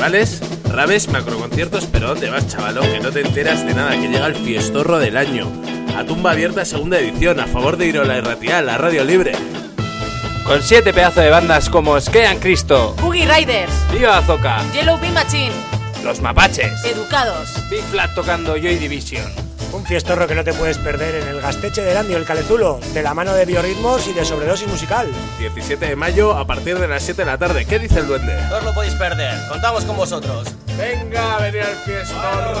festivales, rabes, macroconciertos, pero ¿dónde vas, chavalón? Que no te enteras de nada, que llega el fiestorro del año. A tumba abierta segunda edición, a favor de Irola y Ratia, la radio libre. Con siete pedazos de bandas como Skean Cristo, Boogie Riders, Viva Azoka, Yellow Bean Machine, Los Mapaches, Educados, Big Flat tocando Joy Division. Un fiestorro que no te puedes perder en el Gasteche del Andio, el Calezulo, de la mano de biorritmos y de sobredosis musical. 17 de mayo a partir de las 7 de la tarde. ¿Qué dice el duende? No os lo podéis perder, contamos con vosotros. Venga a venir al fiestorro.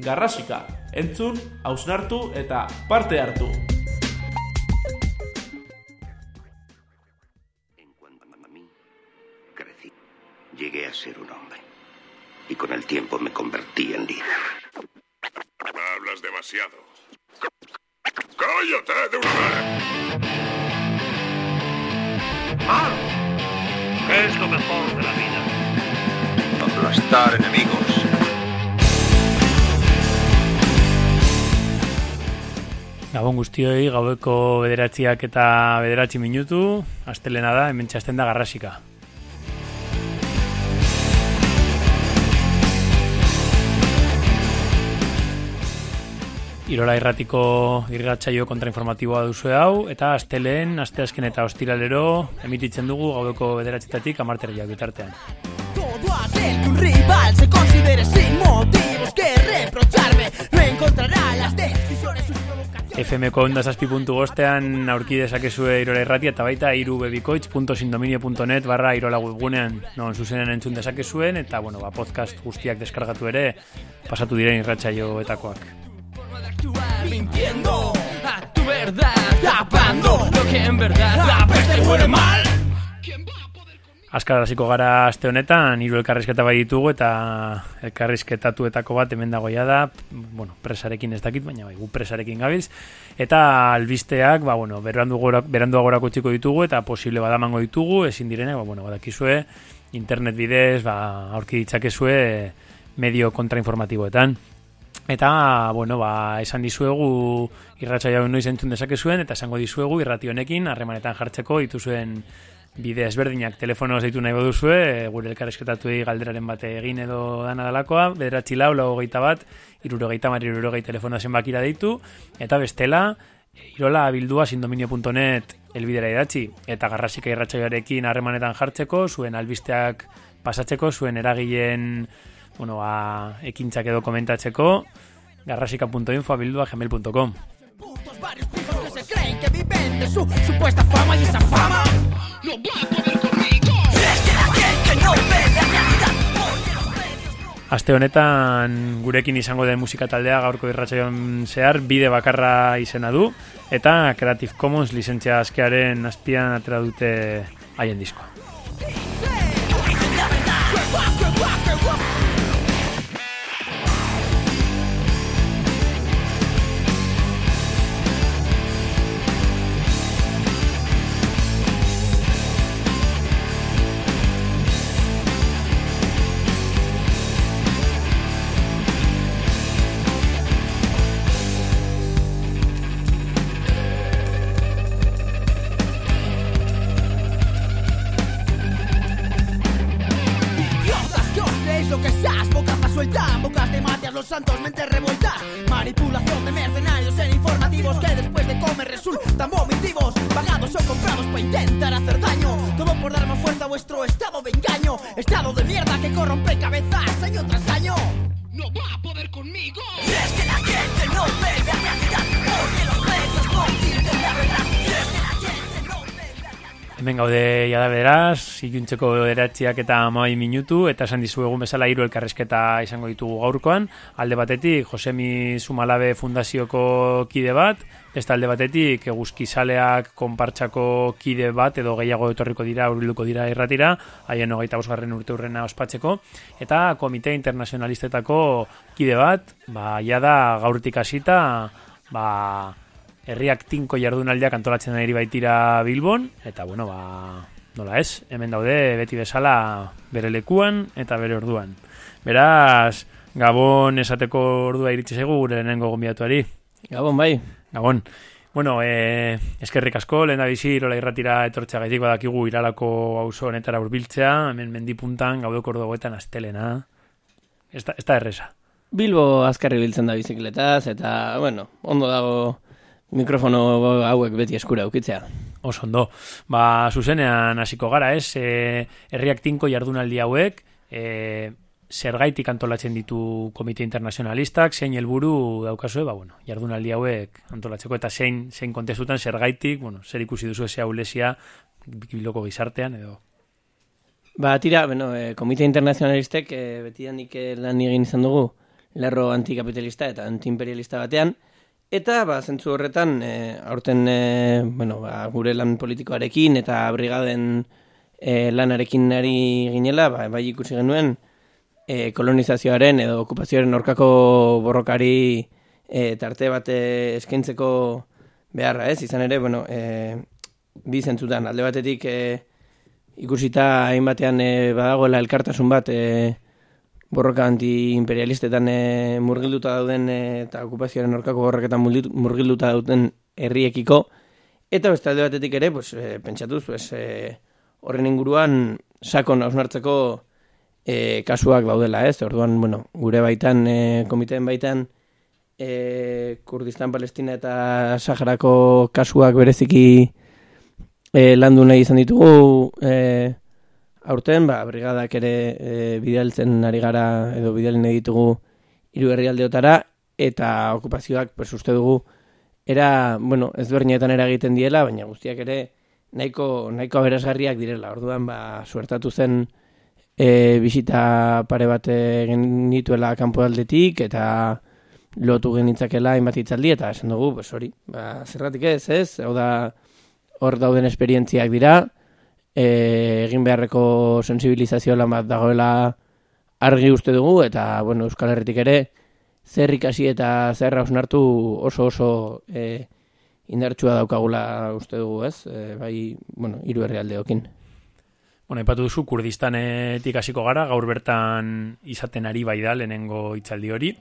Garrasika, entzun, hausnartu eta parte hartu. En cuanto a mí, crecí. Llegué a ser un hombre. Y con el tiempo me convertí en líder. Hablas demasiado. ¡Cállate de una vez! ¿Qué es lo mejor de la vida? Aplastar enemigos. Gabon guztioi, gaueko bederatziak eta bederatzi minutu, astelena da, hemen txasten da garrasika. Irola irratiko irratsaio kontrainformatiboa duzu hau, eta asteleen, asteazken eta ostiralero emititzen dugu gaueko bederatzitatik amarterriak bitartean. Todo a fácil que un rival se considere sin motivos que reprocharme. No encontrará las decisiones sus provocaciones. FMko onda zazpi puntu bostean aurki dezakezue irola irratia eta baita irubebikoitz.sindominio.net barra irola webgunean non zuzenen entzun dezakezuen eta bueno, ba, podcast guztiak deskargatu ere pasatu diren irratsaioetakoak. Mintiendo a tu verdad, tapando lo que en verdad la peste huele mal. Azkar hasiko gara aste honetan, hiru elkarrizketa bai ditugu eta elkarrizketatuetako bat hemen dagoia da, bueno, presarekin ez dakit, baina bai, gu presarekin gabilz, eta albisteak, ba, bueno, berandu gora, berandu txiko ditugu eta posible badamango ditugu, ezin direnek, ba, bueno, badakizue, internet bidez, ba, aurki ditzakezue medio kontrainformatiboetan. Eta, bueno, ba, esan dizuegu irratxa jau noiz entzun dezakezuen, eta esango dizuegu irrati honekin harremanetan jartzeko dituzuen bide ezberdinak. Telefono zeitu nahi baduzue, gure elkarrezketatu galderaren bate egin edo dana dalakoa, bederatzi lau, lau hogeita bat, irurogeita mar, irurogei telefono zenbakira deitu, eta bestela, irola bildua sindominio.net elbidera idatzi, eta garrasika irratxaioarekin harremanetan jartzeko, zuen albisteak pasatzeko, zuen eragileen bueno, ba, ekintzak edo komentatzeko, garrasika.info abildua gmail.com no... Aste honetan gurekin izango den musika taldea gaurko irratsaioan zehar bide bakarra izena du eta Creative Commons lizentzia askearen azpian atera dute haien diskoa. Iluntzeko eratziak eta amai minutu, eta esan dizuegu bezala hiru elkarrezketa izango ditugu gaurkoan. Alde batetik, Josemi Sumalabe Fundazioko kide bat, beste alde batetik, eguzkizaleak konpartxako kide bat, edo gehiago etorriko dira, urbilduko dira irratira, haien hogeita bosgarren urte urrena ospatzeko, eta komite internazionalistetako kide bat, ba, jada gaurtik hasita, ba, herriak tinko jardunaldiak antolatzen ari baitira Bilbon, eta bueno, ba, nola ez, hemen daude beti bezala bere lekuan eta bere orduan. Beraz, Gabon esateko ordua iritsi zaigu gure lehenengo gonbidatuari. Gabon, bai. Gabon. Bueno, eh, eskerrik asko, lehen da bizi, irola irratira etortzea gaitik badakigu iralako auzo honetara urbiltzea, hemen mendipuntan, gaudoko orduagoetan astelena. Ez da, ez da erresa. Bilbo azkarri biltzen da bizikletaz, eta, bueno, ondo dago mikrofono hauek beti eskura ukitzea. Oso ondo. Ba, zuzenean hasiko gara, ez? E, herriak tinko jardunaldi hauek, e, zergaitik antolatzen ditu komite internazionalistak, zein helburu daukazue, ba, bueno, jardunaldi hauek antolatzeko, eta zein, zein kontestutan zergaitik, bueno, zer ikusi duzu ezea ulesia, biloko gizartean, edo... Ba, tira, bueno, e, komite internazionalistek e, beti handik eh, lan egin izan dugu lerro antikapitalista eta antiimperialista batean, eta, ba, zentzu horretan, e, aurten, e, bueno, ba, gure lan politikoarekin eta brigaden e, lanarekin ari ginela, ba, bai ikusi genuen, e, kolonizazioaren edo okupazioaren aurkako borrokari e, tarte bat eskaintzeko beharra, ez? Izan ere, bueno, e, bi zentzutan, alde batetik e, ikusita hainbatean e, badagoela elkartasun bat e, borroka antiimperialistetan e, murgilduta dauden e, eta okupazioaren aurkako borroketan mulditu- murgilduta dauden herriekiko, eta beste alde batetik ere, pues, e, pentsatuz, pues, e, horren inguruan sakon hausnartzeko e, kasuak daudela, ez? Orduan, bueno, gure baitan, e, komiteen baitan, e, Kurdistan, Palestina eta Saharako kasuak bereziki e, landu nahi izan ditugu e, aurten, ba, brigadak ere e, bidaltzen ari gara edo bidalen ditugu hiru herrialdeotara eta okupazioak pues uste dugu era, bueno, ezberdinetan eragiten diela, baina guztiak ere nahiko nahiko aberasgarriak direla. Orduan ba suertatu zen e, bisita pare bat genituela kanpoaldetik eta lotu genitzakela hainbat hitzaldi eta esan dugu, pues hori, ba zerratik ez, ez? Hau da hor dauden esperientziak dira, e, egin beharreko sensibilizazio lan bat dagoela argi uste dugu eta bueno, Euskal Herritik ere zer ikasi eta zer hausnartu oso oso e, indartsua daukagula uste dugu, ez? E, bai, bueno, hiru herrialdeokin. Bueno, ipatu duzu Kurdistanetik hasiko gara, gaur bertan izaten ari bai da lehenengo hitzaldi hori.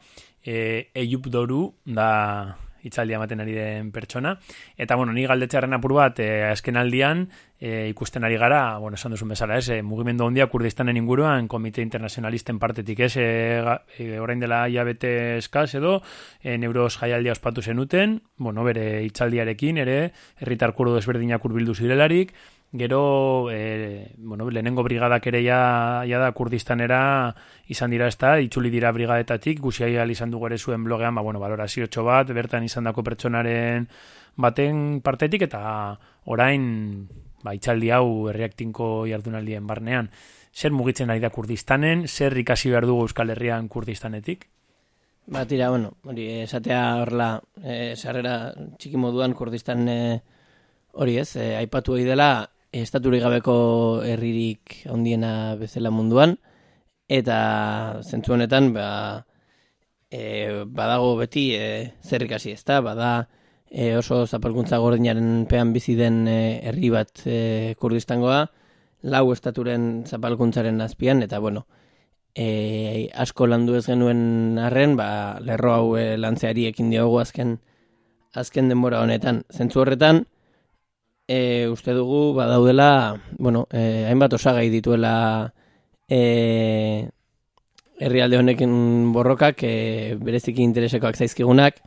E, Eyup Doru da itzaldia ematen ari den pertsona. Eta, bueno, ni galdetxarren apur bat, e, azken aldian, e, ikusten ari gara, bueno, esan duzun bezala, ez, e, mugimendu ondia kurdistanen inguruan, komite internazionalisten partetik, ez, e, e, orain dela iabete eskaz edo, e, neuroz jaialdia ospatu zenuten, bueno, bere itzaldiarekin, ere, herritar kurdu desberdinak urbildu zirelarik, Gero, e, bueno, lehenengo brigadak ere ja, ja da kurdistanera izan dira ezta, itxuli dira brigadetatik, guziai izan dugu ere zuen blogean, ba, bueno, valorazio bat, bertan izan dako pertsonaren baten partetik, eta orain, ba, itxaldi hau erreaktinko jardunaldien barnean. Zer mugitzen ari da kurdistanen, zer ikasi behar dugu Euskal Herrian kurdistanetik? Ba, tira, bueno, hori, esatea horla, e, sarrera txiki moduan kurdistan e, hori ez, e, aipatu dela, estaturik gabeko herririk ondiena bezala munduan, eta zentzu honetan, ba, e, badago beti e, zerrikasi ez da, bada e, oso zapalkuntza gordinaren pean bizi den e, herri bat e, kurdistangoa, lau estaturen zapalkuntzaren azpian, eta bueno, e, asko landu ez genuen arren, ba, lerro hau e, lantzeari ekin diogu azken, azken denbora honetan. Zentzu horretan, e, uste dugu badaudela, bueno, e, hainbat osagai dituela e, herrialde honekin borrokak, e, bereziki interesekoak zaizkigunak,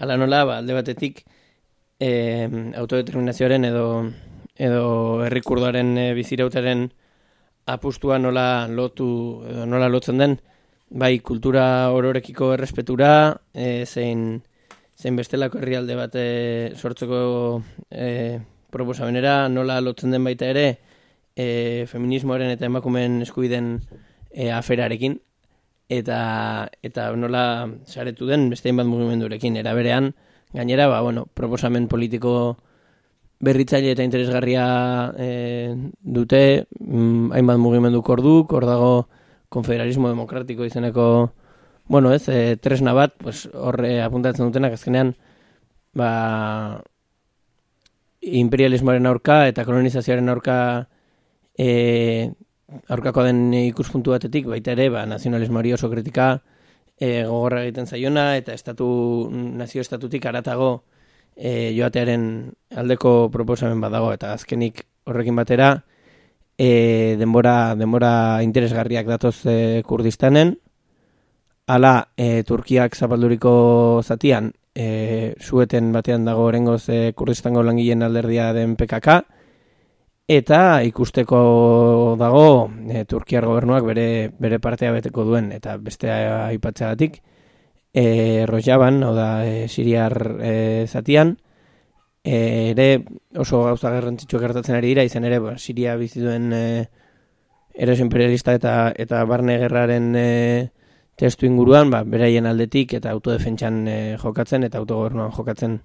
ala nola, ba, alde batetik, e, autodeterminazioaren edo edo herrikurdoaren e, bizirautaren apustua nola lotu edo nola lotzen den. Bai kultura ororekiko errespetura e, zein zein bestelako herrialde bat e, sortzeko e, proposamenera nola lotzen den baita ere e, feminismoaren eta emakumeen eskuiden e, aferarekin. Eta eta nola saretu den beste bat mugimendurekin. Era berean gainera ba, bueno, proposamen politiko berritzaile eta interesgarria e, dute mm, hainbat mugimendu kordu kor dago konfederalismo demokratiko izeneko bueno ez e, tresna bat pues, horre apuntatzen dutenak azkenean ba, imperialismoaren aurka eta kolonizazioaren aurka e, aurkako den ikuspuntu batetik, baita ere, ba, nazionalismoari oso kritika e, gogorra egiten zaiona eta estatu, nazio estatutik aratago e, joatearen aldeko proposamen badago eta azkenik horrekin batera e, denbora, denbora interesgarriak datoz e, kurdistanen. Ala e, Turkiak zapalduriko zatian e, sueten batean dago orengoz e, kurdistango langileen alderdia den PKK, eta ikusteko dago e, Turkiar gobernuak bere, bere partea beteko duen, eta beste aipatzeagatik, e, Rojaban, hau da, e, Siriar e, zatian, e, ere oso gauza garrantzitsu gertatzen ari dira, izan ere, ba, Siria bizituen e, eros imperialista eta, eta barne gerraren e, testu inguruan, ba, beraien aldetik eta autodefentsan e, jokatzen eta autogobernuan jokatzen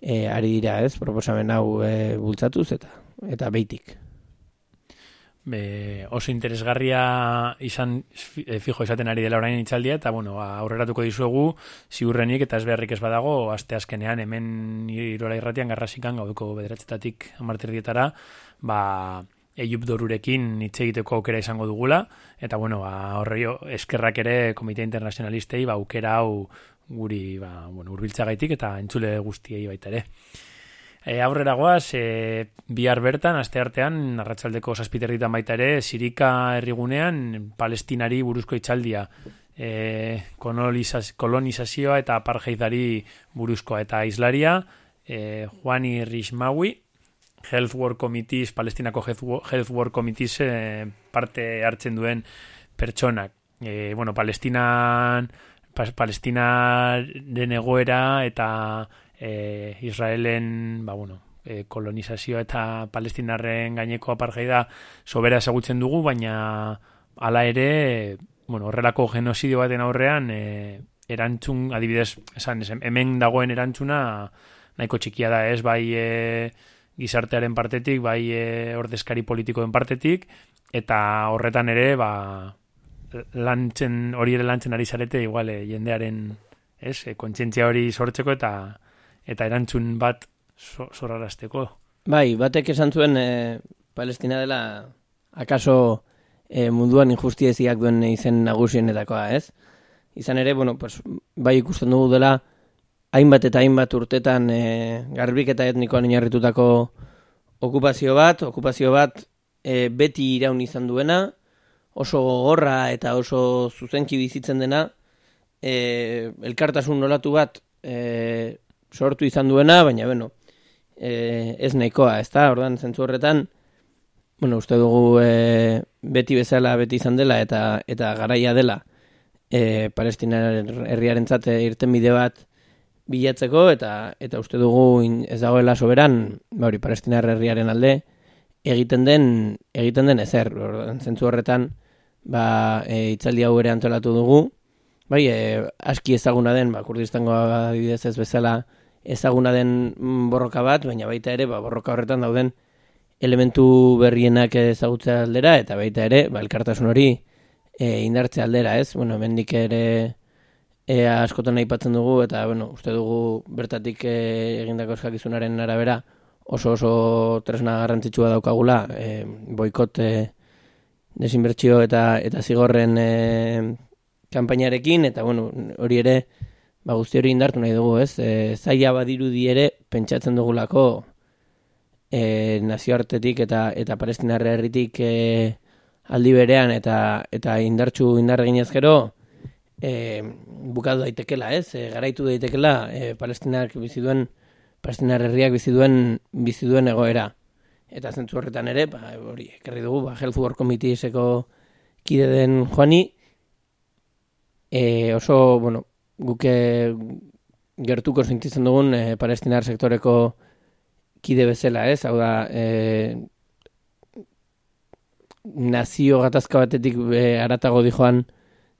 e, ari dira, ez? Proposamen hau e, bultzatuz eta eta beitik. Be, oso interesgarria izan fijo esaten ari dela orain itzaldia eta bueno, ba, aurreratuko dizuegu ziurrenik eta ez beharrik ez badago aste azkenean hemen irola irratian garrasikan gauduko bederatzetatik amarterdietara ba, Eyup Dorurekin hitz egiteko aukera izango dugula eta bueno, ba horrio eskerrak ere Komite Internazionalistei ba aukera hau guri ba bueno, hurbiltzagaitik eta entzule guztiei baita ere. E, aurrera goaz, e, bihar bertan, aste artean, narratzaldeko saspiterritan baita ere, Sirika herrigunean, palestinari buruzko itxaldia, e, kolonizazioa eta apartheidari buruzkoa eta islaria, e, Juani Rishmawi, Health Work Committees, Palestinako Health Wo- Health Work Committees eh, parte hartzen duen pertsonak. E, bueno, Palestinan, pa, Palestinaren egoera eta e, Israelen, ba, bueno, e, kolonizazioa eta palestinarren gaineko apartheida sobera ezagutzen dugu, baina hala ere, bueno, horrelako genozidio baten aurrean, e, erantzun, adibidez, esan, hemen dagoen erantzuna nahiko txikia da, ez, bai e, gizartearen partetik, bai e, ordezkari politikoen partetik, eta horretan ere, ba, lantzen, hori ere lantzen ari zarete, igual, e, jendearen, ez, e, kontzientzia hori sortzeko eta eta erantzun bat so, zorarazteko. Bai, batek esan zuen e, Palestina dela akaso e, munduan injustieziak duen izen nagusienetakoa, ez? Izan ere, bueno, pues, bai ikusten dugu dela hainbat eta hainbat urtetan e, garbiketa etnikoan inarritutako okupazio bat, okupazio bat e, beti iraun izan duena, oso gogorra eta oso zuzenki bizitzen dena, e, elkartasun nolatu bat e, sortu izan duena, baina, bueno, e, ez nahikoa, ez da, ordan zentzu horretan, bueno, uste dugu e, beti bezala beti izan dela eta eta garaia dela. E, Palestina herriaren zate irten bide bat bilatzeko eta eta uste dugu in, ez dagoela soberan, ba hori Palestina herriaren alde egiten den egiten den ezer, zentzu horretan ba e, itzaldi hau ere antolatu dugu. Bai, e, aski ezaguna den, ba Kurdistango adibidez ez bezala ezaguna den mm, borroka bat, baina baita ere, ba, borroka horretan dauden elementu berrienak ezagutzea aldera, eta baita ere, ba, elkartasun hori e, indartzea aldera, ez? Bueno, hemendik ere e, askotan aipatzen dugu, eta, bueno, uste dugu bertatik e, egindako eskakizunaren arabera oso oso tresna garrantzitsua daukagula, e, boikot e, desinbertsio eta eta zigorren e, kanpainarekin, eta, bueno, hori ere, ba, guzti hori indartu nahi dugu, ez? E, zaila badirudi ere pentsatzen dugulako e, nazioartetik eta eta palestinarra herritik e, aldi berean eta eta indartsu indar eginez gero e, bukatu daitekela, ez? E, garaitu daitekela e, palestinak bizi duen palestinar herriak bizi duen bizi duen egoera. Eta zentzu horretan ere, ba, hori, ekerri dugu, ba, Health Work Committeeseko kide den joani, e, oso, bueno, guke gertuko sentitzen dugun e, palestinar sektoreko kide bezala, ez? Hau da, e, nazio gatazka batetik e, aratago dijoan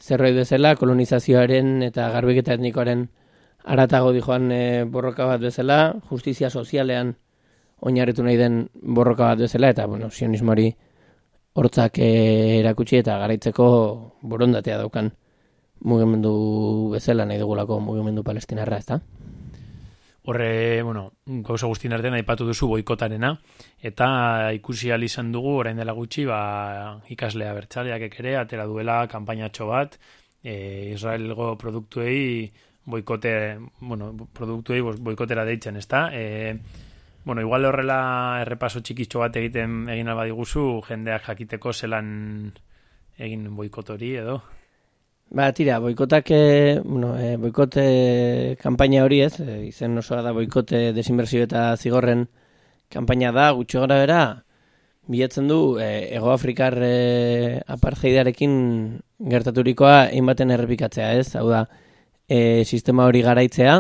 zerbait bezala, kolonizazioaren eta garbiketa etnikoaren aratago dijoan e, borroka bat bezala, justizia sozialean oinarritu nahi den borroka bat bezala, eta, bueno, sionismoari hortzak e, erakutsi eta garaitzeko borondatea daukan mugimendu bezala nahi dugulako mugimendu palestinarra, ezta? Horre, bueno, gauza guztien artean aipatu duzu boikotarena, eta ikusi ahal izan dugu, orain dela gutxi, ba, ikaslea bertxaleak ere, atera duela kanpainatxo bat, e, Israelgo produktuei boikote, bueno, produktuei boikotera deitzen, ezta? E, bueno, igual horrela errepaso txikitxo bat egiten egin alba diguzu, jendeak jakiteko zelan egin boikotori edo? Ba, tira, boikotak, e, bueno, e, boikote kanpaina hori ez, e, izen osoa da boikote desinbersio eta zigorren kanpaina da, gutxo gara bera, bilatzen du, e, Ego Afrikar e, apartheidarekin gertaturikoa hainbaten errepikatzea ez, hau da, e, sistema hori garaitzea,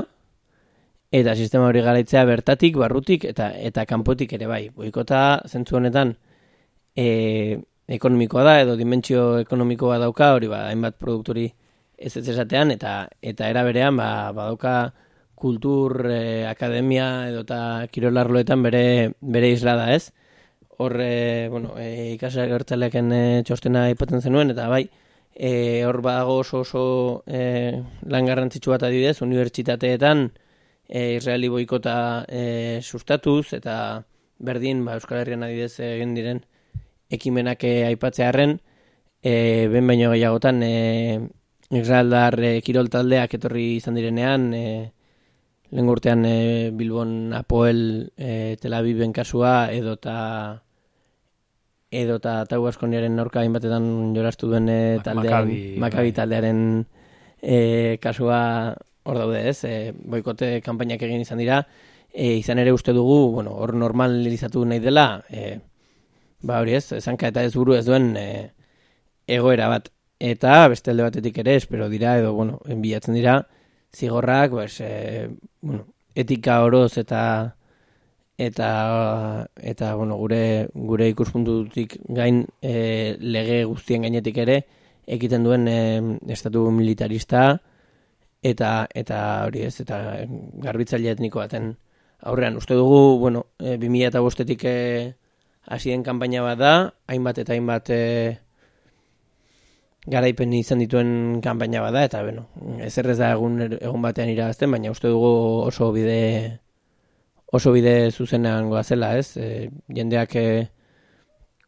eta sistema hori garaitzea bertatik, barrutik, eta eta kanpotik ere bai. Boikota zentzu honetan, e, ekonomikoa da edo dimentsio ekonomikoa dauka hori ba hainbat produkturi ez ez esatean eta eta era berean ba badauka kultur eh, akademia edo ta kirolarloetan bere bere isla da, ez? Hor eh, bueno, eh, ikasle eh, txostena aipatzen zenuen eta bai eh, hor badago oso oso eh, lan garrantzitsu bat adibidez unibertsitateetan eh, Israeli boikota eh, sustatuz eta berdin ba Euskal Herrian adibidez egin diren ekimenak e, aipatzearren, e, ben baino gehiagotan e, Israeldar e, kirol taldeak etorri izan direnean, e, lehen urtean e, Bilbon Apoel e, Tel Aviven kasua edota edota Tau Askoniaren norka hainbatetan jolastu duen e, taldean, Makabi taldearen e, kasua hor daude ez, e, boikote kanpainak egin izan dira, e, izan ere uste dugu, bueno, hor normalizatu nahi dela, e, ba hori ez, zanka eta ez buru ez duen e, egoera bat. Eta beste alde batetik ere, espero dira, edo, bueno, enbiatzen dira, zigorrak, pues, e, bueno, etika oroz eta eta eta bueno, gure gure ikuspuntutik gain e, lege guztien gainetik ere egiten duen e, estatu militarista eta eta hori ez eta garbitzaile etniko baten aurrean uste dugu bueno e, 2005etik e, hasien kanpaina bat da hainbat eta hainbat e, garaipen izan dituen kanpaina bada eta bueno, ez errez da egun, egun batean irabazten, baina uste dugu oso bide oso bide zuzenean goazela, ez? E, jendeak e,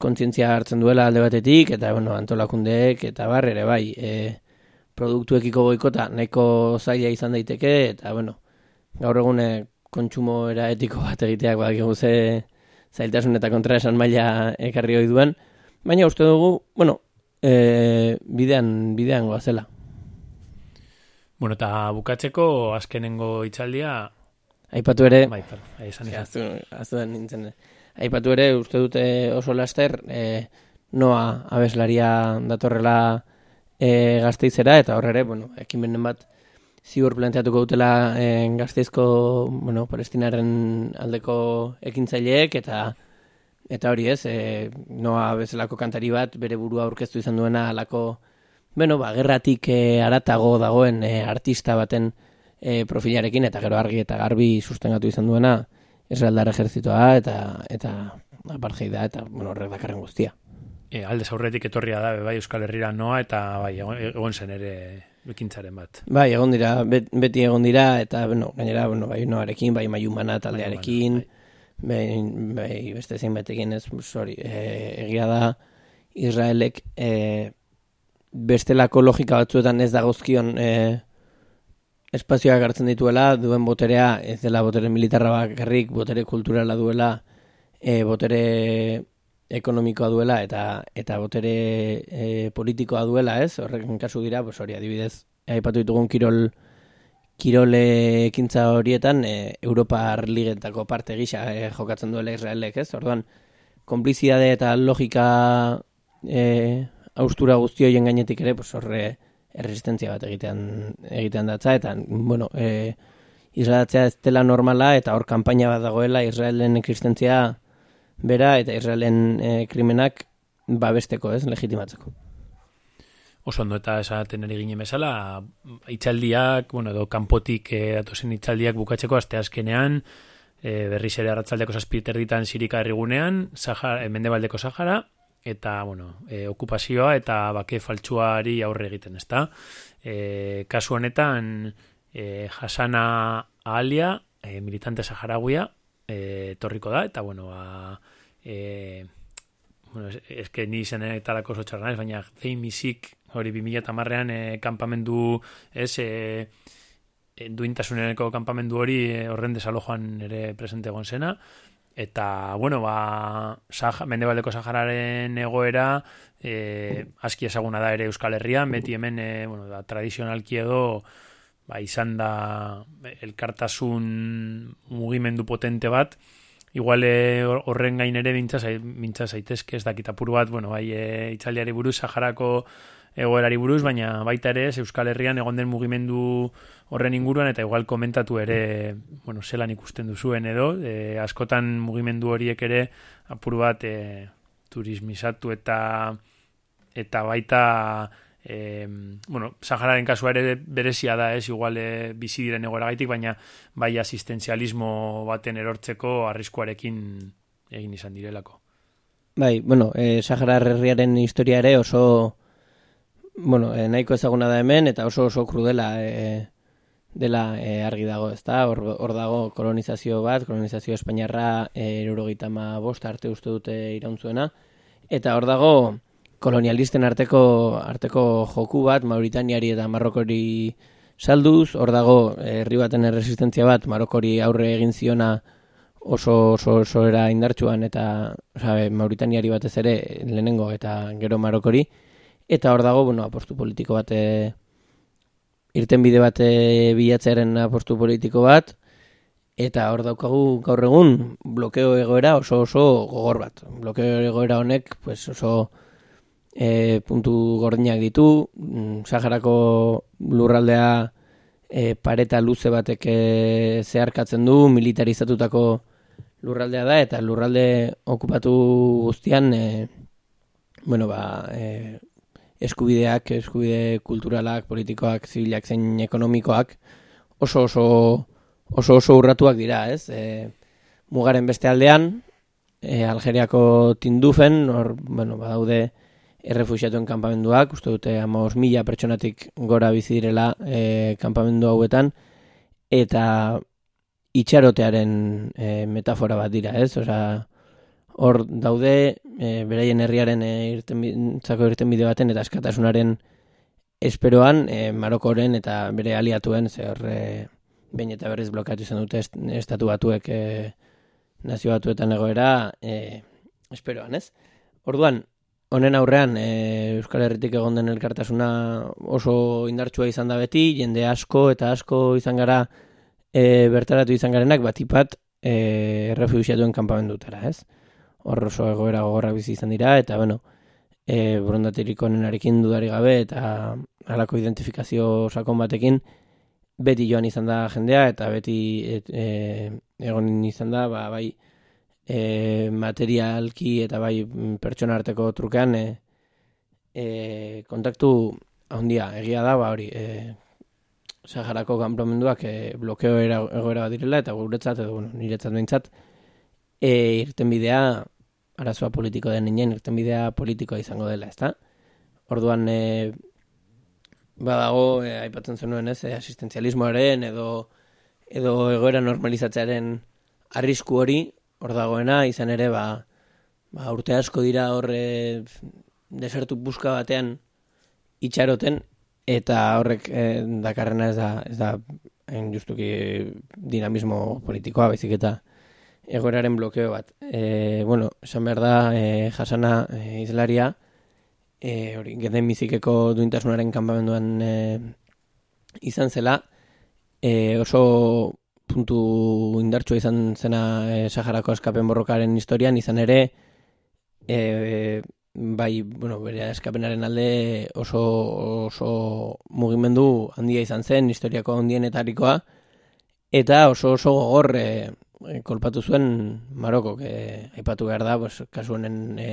kontzientzia hartzen duela alde batetik, eta bueno, antolakundeek, eta bar, ere bai, e, produktuekiko goikota nahiko zaila izan daiteke, eta bueno, gaur egun e, kontsumo era etiko bat egiteak badakigu ze zailtasun eta kontra esan maila ekarri hoi duen, baina uste dugu, bueno, e, bidean, bidean goazela. Bueno, eta bukatzeko azkenengo itzaldia... Aipatu ere... Bai, azu, azu nintzen. Aipatu ere, uste dute oso laster, e, noa abeslaria datorrela e, gazteizera, eta horre bueno, ekin benen bat ziur planteatuko dutela e, gazteizko, bueno, palestinaren aldeko ekintzaileek, eta Eta hori ez, e, noa bezalako kantari bat, bere burua aurkeztu izan duena alako, bueno, ba, gerratik e, aratago dagoen e, artista baten e, profilarekin, eta gero argi eta garbi sustengatu izan duena, Israeldar ejerzitoa eta eta apartheida eta bueno, horrek dakarren guztia. E, alde zaurretik etorria da, bai Euskal Herrira noa, eta bai, egon zen ere bekintzaren bat. Bai, egon dira, beti egon dira, eta bueno, gainera, bueno, bai noarekin, bai maiumana taldearekin, bai. Behin, beste zein batekin ez, sorry, e, egia da Israelek e, bestelako logika batzuetan ez dagozkion e, espazioak hartzen dituela, duen boterea, ez dela botere militarra bakarrik, botere kulturala duela, e, botere ekonomikoa duela eta eta botere e, politikoa duela, ez? Horrekin kasu dira, pues hori adibidez, aipatu ditugun kirol kirole ekintza horietan e, Europar ligetako parte gisa e, jokatzen duela Israelek, ez? Orduan, konplizidade eta logika e, austura guzti hoien gainetik ere, pues horre erresistentzia bat egitean, egitean datza, eta, bueno, e, Israelatzea ez dela normala, eta hor kanpaina bat dagoela Israelen existentzia bera, eta Israelen e, krimenak babesteko, ez, legitimatzeko oso ondo eta esaten eri gine bezala, itxaldiak, bueno, edo kanpotik e, datozen itxaldiak bukatzeko aste azkenean, e, berriz ere arratzaldeko zazpiter ditan sirika errigunean, Sahara, mendebaldeko Sahara, eta, bueno, e, okupazioa eta bake faltsuari aurre egiten, ezta? E, kasu honetan, e, Hasana Alia, e, militante saharaguia, e, torriko da, eta, bueno, a, e, bueno, es, es que ni zen eta lako baina zein misik hori 2010ean e, kanpamendu ez e, duintasuneneko kanpamendu hori e, horren desalojoan ere presente egon zena. Eta bueno ba Saja, Mendebaldeko Sahararen egoera e, aski ezaguna da ere Euskal Herrian beti hemen e, bueno da tradizionalki edo ba izan da elkartasun mugimendu potente bat igual horren gain ere mintza mintza zaitezke ez dakit apur bat bueno bai e, itzaliari buruz Saharako egoerari buruz, baina baita ere Euskal Herrian egon den mugimendu horren inguruan eta igual komentatu ere, bueno, zelan ikusten duzuen edo, e, askotan mugimendu horiek ere apur bat e, turismizatu eta eta baita e, bueno, Sahararen kasua ere berezia da, ez, igual e, bizi diren egoera gaitik, baina bai asistenzialismo baten erortzeko arriskuarekin egin izan direlako. Bai, bueno, eh, Sahara herriaren historia ere oso bueno, e, nahiko ezaguna da hemen, eta oso oso krudela e, dela e, argi dago, ez da? Hor, dago kolonizazio bat, kolonizazio espainiarra e, bost arte uste dute iraunzuena, eta hor dago kolonialisten arteko arteko joku bat, Mauritaniari eta Marrokori salduz, hor dago herri baten erresistentzia bat, Marokori aurre egin ziona oso, oso, oso era indartsuan, eta sabe, Mauritaniari batez ere lehenengo eta gero Marokori, Eta hor dago, bueno, apostu politiko bat, e, irten bide bat bilatzearen apostu politiko bat, Eta hor daukagu gaur egun blokeo egoera oso oso gogor bat. Blokeo egoera honek pues oso e, puntu gordinak ditu, mm, Saharako lurraldea e, pareta luze batek e, zeharkatzen du, militarizatutako lurraldea da, eta lurralde okupatu guztian, e, bueno, ba, e, eskubideak, eskubide kulturalak, politikoak, zibilak, zein ekonomikoak, oso oso oso oso urratuak dira, ez? E, mugaren beste aldean, e, Algeriako tindufen, hor, bueno, badaude, errefusiatuen kanpamenduak, uste dute amos mila pertsonatik gora bizi direla e, kanpamendu hauetan, eta itxarotearen e, metafora bat dira, ez? Osa, hor daude, e, beraien herriaren e, irten, irten bide baten eta eskatasunaren esperoan, e, Marokoren eta bere aliatuen, ze hor, e, bain eta berriz blokatu izan dute estatu batuek e, nazio batuetan egoera, e, esperoan, ez? Orduan, honen aurrean e, Euskal Herritik egon den elkartasuna oso indartsua izan da beti, jende asko eta asko izan gara e, bertaratu izan garenak batipat e, refugiatuen kanpamendutara, ez? Hor oso egoera gogorra bizi izan dira, eta bueno, e, borondaterik honenarekin dudari gabe, eta halako identifikazio sakon batekin, beti joan izan da jendea, eta beti et, e, egon izan da, ba, bai, e, materialki eta bai pertsona arteko trukean e, e, kontaktu handia egia da ba hori e, Saharako kanplamenduak e, blokeo egoera bat direla eta guretzat edo bueno, niretzat behintzat e, irten bidea arazoa politiko den ninen irten bidea politikoa izango dela ezta? Orduan e, badago e, aipatzen zenuen ez e, asistenzialismoaren edo edo egoera normalizatzearen arrisku hori hor dagoena, izan ere, ba, ba urte asko dira horre desertu buska batean itxaroten, eta horrek e, dakarrena ez da, ez da en justuki dinamismo politikoa, baizik eta egoeraren blokeo bat. E, bueno, esan behar da, e, jasana e, izlaria, e, hori, geden bizikeko duintasunaren kanpamenduan e, izan zela, e, oso puntu indartsua izan zena e, Saharako eskapen borrokaren historian, izan ere, e, bai, bueno, bere eskapenaren alde oso, oso mugimendu handia izan zen, historiako handienetarikoa, eta oso oso gogor e, kolpatu zuen Maroko, que aipatu behar da, pues, kasu honen... E,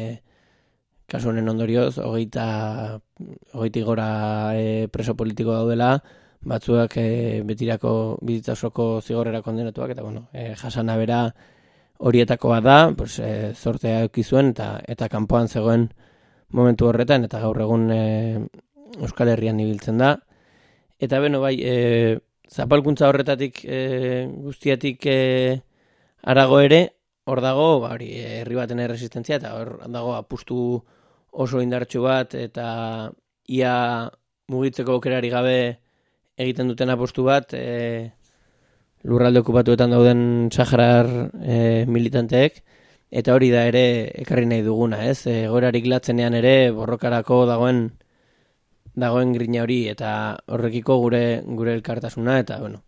kasu honen ondorioz, hogeita, hogeiti gora e, preso politiko daudela, batzuak e, betirako bizitzasoko zigorrera kondenatuak, eta bueno, e, jasana bera horietakoa da, pues, e, zortea eukizuen, eta, eta kanpoan zegoen momentu horretan, eta gaur egun e, Euskal Herrian ibiltzen da. Eta beno, bai, e, zapalkuntza horretatik e, guztiatik e, arago ere, hor dago, ba, hori, herri baten erresistentzia, eta hor dago apustu oso indartsu bat, eta ia mugitzeko aukerari gabe, egiten duten apostu bat e, lurralde okupatuetan dauden Saharar e, militanteek eta hori da ere ekarri nahi duguna, ez? E, gorarik latzenean ere borrokarako dagoen dagoen grina hori eta horrekiko gure gure elkartasuna eta bueno,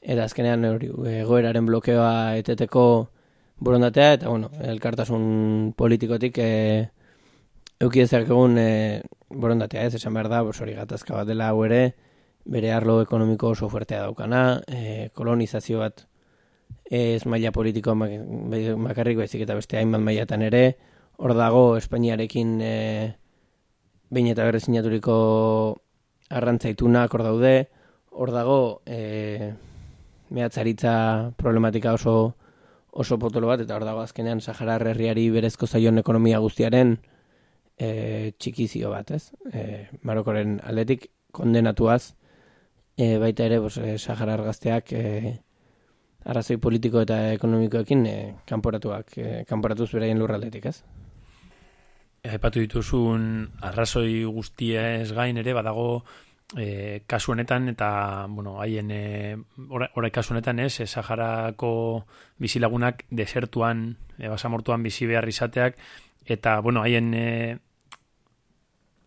eta azkenean hori egoeraren blokeoa eteteko borondatea eta bueno, elkartasun politikotik e, euki ezak egun e, borondatea, ez? Esan behar da, hori gatazka bat dela hau ere, bere arlo ekonomiko oso fuertea daukana, e, kolonizazio bat ez maila politiko makarrik baizik eta beste hainbat mailatan ere, hor dago Espainiarekin e, behin eta berre sinaturiko arrantzaitunak hor daude, hor dago e, mehatzaritza problematika oso oso potolo bat, eta hor dago azkenean Sahara herriari berezko zaion ekonomia guztiaren e, txikizio bat, ez? E, Marokoren aldetik kondenatuaz, e, baita ere bos, e, Sahara argazteak e, arrazoi politiko eta ekonomikoekin e, kanporatuak, e, kanporatuz beraien lurraldetik, ez? Aipatu dituzun arrazoi guztia ez gain ere, badago e, kasu honetan eta, bueno, haien e, orai kasu honetan ez, e, Saharako bizilagunak desertuan, e, basamortuan bizi behar izateak, eta, bueno, haien e,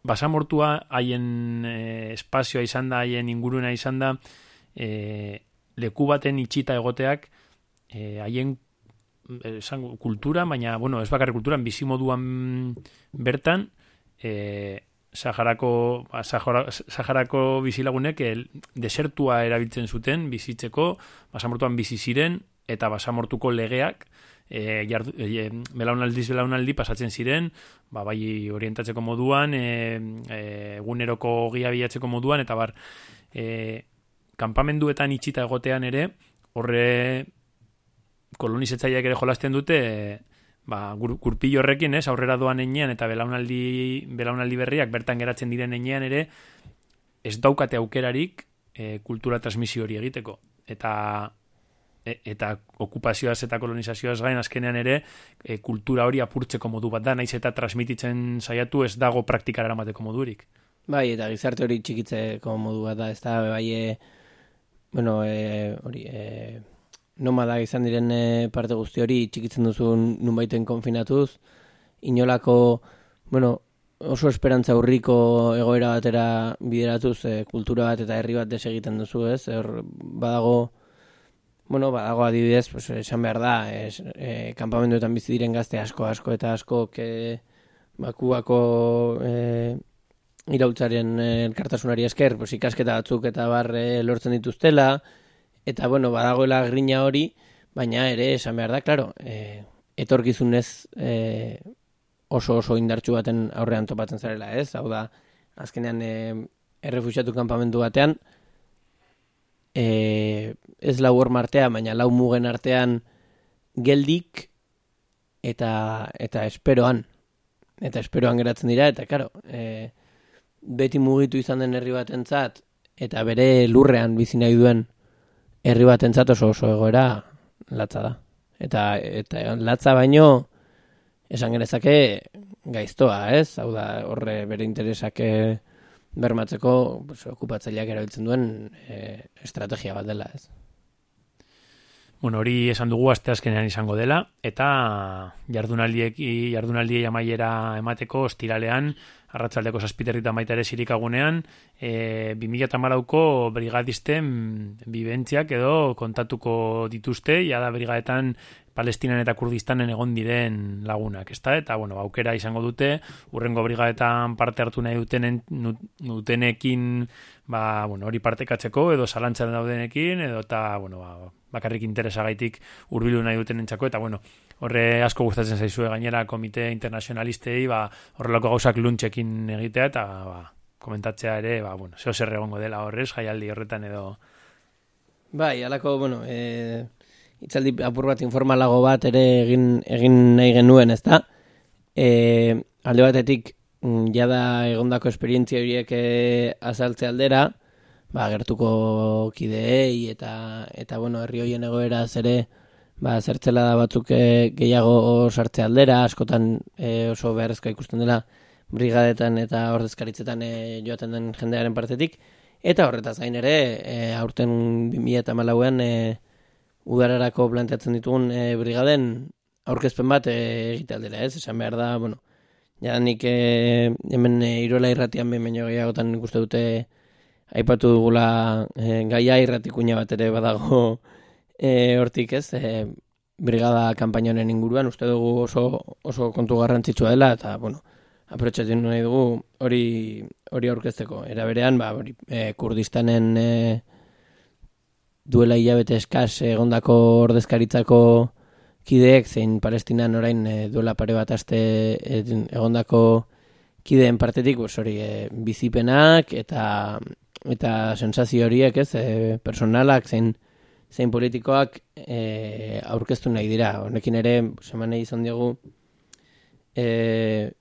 basamortua haien e, espazioa izan da, haien inguruna izan da, e, leku baten itxita egoteak, e, haien esan kultura, baina, bueno, ez bakarrik kulturan, bizimoduan bertan, e, Saharako, Sahara, Saharako bizilagunek el, desertua erabiltzen zuten bizitzeko, basamortuan bizi ziren eta basamortuko legeak e, jardu, e, belaunaldiz belaunaldi pasatzen ziren, ba, bai orientatzeko moduan, e, e, eguneroko gia bilatzeko moduan, eta bar, e, kanpamenduetan itxita egotean ere, horre kolonizetzaileak ere jolasten dute, ba, gur, gurpillo horrekin, ez, aurrera doan enean, eta belaunaldi, belaunaldi berriak bertan geratzen diren enean ere, ez daukate aukerarik e, kultura transmisio hori egiteko. Eta e, eta okupazioaz eta kolonizazioaz gain azkenean ere e, kultura hori apurtzeko modu bat da, naiz eta transmititzen saiatu ez dago praktikara eramateko modurik. Bai, eta gizarte hori txikitzeko modu bat da, ez da, bai, e, bueno, e, hori, e, nomada izan diren e, parte guzti hori txikitzen duzu nunbaiten konfinatuz, inolako, bueno, oso esperantza urriko egoera batera bideratuz e, kultura bat eta herri bat desegiten duzu, ez? Er, badago, bueno, badago adibidez, pues, esan behar da, es, e, kampamenduetan bizi diren gazte asko, asko eta asko, ke, bakuako e, irautzaren elkartasunari esker, pues, ikasketa batzuk eta barre lortzen dituztela, eta bueno, badagoela grina hori, baina ere esan behar da, claro, e, etorkizunez e, oso oso indartsu baten aurrean topatzen zarela, ez? Hau da, azkenean e, errefusiatu kanpamendu batean, e, ez lau hor martea, baina lau mugen artean geldik eta eta esperoan. Eta esperoan geratzen dira, eta karo, e, beti mugitu izan den herri batentzat eta bere lurrean bizi nahi duen herri batentzat oso oso egoera latza da. Eta, eta latza baino esan genezake gaiztoa, ez? Hau da, horre bere interesak bermatzeko pues, okupatzaileak erabiltzen duen e, estrategia bat dela, ez? Bueno, hori esan dugu aste azkenean izango dela eta jardunaldiek jardunaldiei amaiera emateko ostiralean arratzaldeko zazpiterrita maita ere zirikagunean, e, 2008ko brigadisten bibentziak edo kontatuko dituzte, ja da brigadetan Palestinan eta Kurdistanen egon diren lagunak, ezta? Eta, bueno, aukera izango dute, urrengo brigadetan parte hartu nahi dutenen, dutenekin, ba, bueno, hori partekatzeko, edo zalantzaren daudenekin, edo eta, bueno, ba, bakarrik interesagaitik hurbilu nahi duten entzako, eta bueno, horre asko gustatzen zaizue gainera komite internazionalistei, ba, horrelako gauzak luntxekin egitea, eta ba, komentatzea ere, ba, bueno, zeo zer egongo dela horrez, jaialdi horretan edo... Bai, alako, bueno, e, itzaldi apur bat informalago bat ere egin, egin nahi genuen, ez da? E, alde batetik, mm, jada egondako esperientzia horiek e, azaltze aldera, ba, gertuko kideei eta eta bueno, herri hoien egoera ere ba, zertzela da batzuk e, gehiago sartze aldera, askotan e, oso beharrezkoa ikusten dela brigadetan eta ordezkaritzetan e, joaten den jendearen partetik. Eta horretaz gain ere, e, aurten 2008an e, udararako planteatzen ditugun e, brigaden aurkezpen bat e, egite aldera, ez? Esan behar da, bueno, ja nik e, hemen e, irola irratian behin gehiagotan ikuste dute aipatu dugula e, gaia irratikuina bat ere badago e, hortik ez, e, brigada kampainonen inguruan, uste dugu oso, oso kontu garrantzitsua dela, eta, bueno, aprotxatzen nahi dugu hori hori aurkezteko. Era berean, ba, hori, e, Kurdistanen e, duela hilabete eskaz egondako ordezkaritzako kideek, zein Palestinan orain e, duela pare bat aste egondako kideen partetik, hori, e, bizipenak eta eta sensazio horiek, ez, e, personalak, zein, zein politikoak e, aurkeztu nahi dira. Honekin ere, seman nahi izan diogu, e,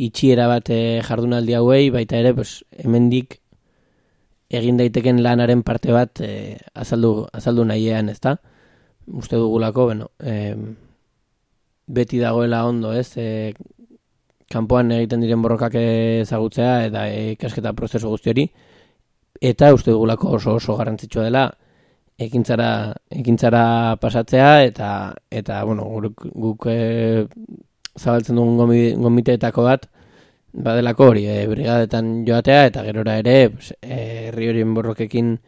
itxiera bat e, jardunaldi hauei, baita ere, pues, hemendik egin daiteken lanaren parte bat e, azaldu, azaldu nahiean, ez da? Uste dugulako, bueno, e, beti dagoela ondo, ez? E, kanpoan egiten diren borrokak ezagutzea eta ikasketa prozesu guzti hori, eta uste dugulako oso oso garrantzitsua dela ekintzara ekintzara pasatzea eta eta bueno guk, guk e, zabaltzen dugun gomiteetako bat badelako hori e, brigadetan joatea eta gerora ere pues, e, herri horien borrokekin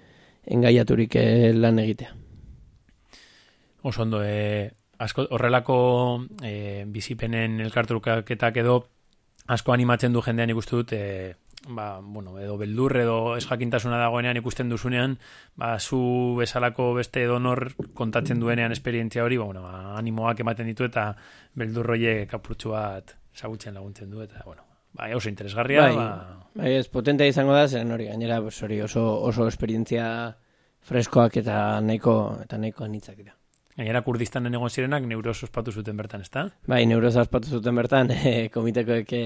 engaiaturik e, lan egitea. Oso ondo, e, asko, horrelako e, bizipenen elkartrukaketak edo asko animatzen du jendean ikustu dut, e, ba, bueno, edo beldur edo esjakintasuna dagoenean ikusten duzunean, ba, zu bezalako beste edonor kontatzen duenean esperientzia hori, ba, bueno, ba, animoak ematen ditu eta beldurroie kapurtsu bat zagutzen laguntzen du, eta, bueno, bai, oso interesgarria, bai, ba, bai, ez potentea izango da, zen hori, gainera, pues, hori oso, oso esperientzia freskoak eta nahiko, eta nahiko anitzak dira. Gainera Kurdistanen egon zirenak neuros ospatu zuten bertan, ezta? Bai, neuros ospatu zuten bertan, e, komitekoek e,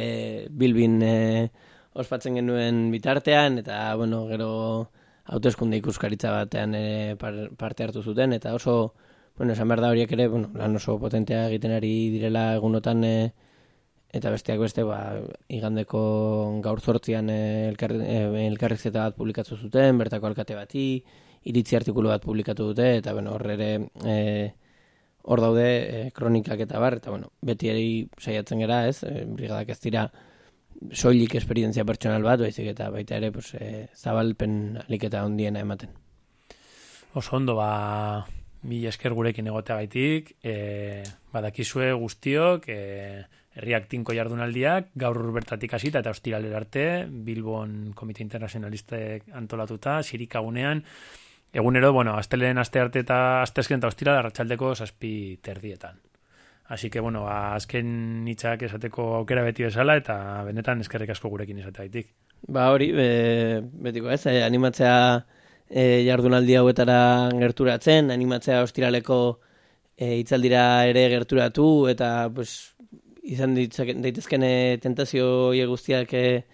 bilbin e, ospatzen genuen bitartean, eta, bueno, gero hauteskunde ikuskaritza batean e, par, parte hartu zuten, eta oso, bueno, esan behar da horiek ere, bueno, lan oso potentea egiten ari direla egunotan, e, eta besteak beste, ba, igandeko gaur zortzian e, elkar, e, elkarrizketa bat publikatu zuten, bertako alkate bati, iritzi artikulu bat publikatu dute, eta bueno, horre ere e, hor daude e, kronikak eta bar, eta bueno, beti ere saiatzen gera, ez, e, brigadak ez dira soilik esperientzia pertsonal bat, baizik eta baita ere pues, e, zabalpen aliketa ondiena ematen. Oso ondo, ba, mi esker gurekin egotea gaitik, e, badakizue guztiok, e, herriak tinko jardunaldiak, gaur bertatik hasita eta ostiralera arte, Bilbon Komite Internacionalistek antolatuta, sirikagunean, Egunero, bueno, astelen aste arte eta astezken eta ostira arratsaldeko zazpi terdietan. Así que, bueno, azken nitzak esateko aukera beti bezala eta benetan eskerrik asko gurekin esate gaitik. Ba hori, be, betiko ez, eh, animatzea eh, jardunaldi hauetara gerturatzen, animatzea ostiraleko eh, itzaldira ere gerturatu eta pues, izan daitezken eh, tentazio guztiak eh,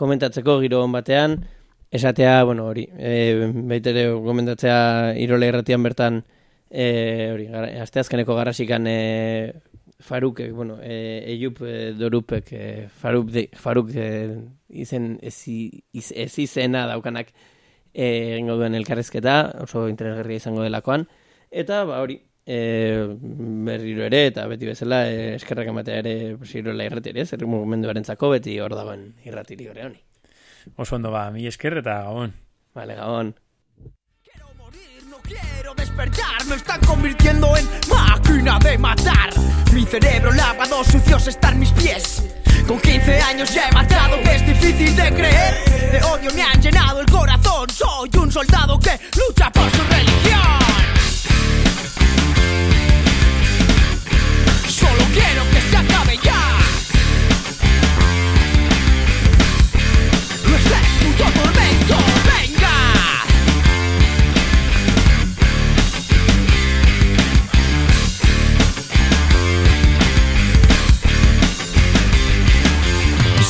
komentatzeko giro batean, esatea, bueno, hori, e, baitere gomendatzea irola irratian bertan, e, hori, gara, asteazkeneko garrasikan e, Faruk, e, bueno, e, Eyup e, Dorupek, e, Faruk, de, Faruk e, izen, ez, iz, izena daukanak e, egingo duen elkarrezketa, oso interesgarria izango delakoan, eta, ba, hori, e, berriro ere, eta beti bezala, e, eskerrak ematea ere, pues, irola irratiri, ez, errimu zako, beti hor dagoen irratiri hori honi. Oso ondo ba, mi esker eta gabon. Vale, gabon. Quiero morir, no quiero despertar, me están convirtiendo en máquina de matar. Mi cerebro lavado, sucios están mis pies. Con 15 años ya he matado, que es difícil de creer. De odio me han llenado el corazón, soy un soldado que lucha por su religión. Solo quiero que se acabe ya. Este puto tormento, venga.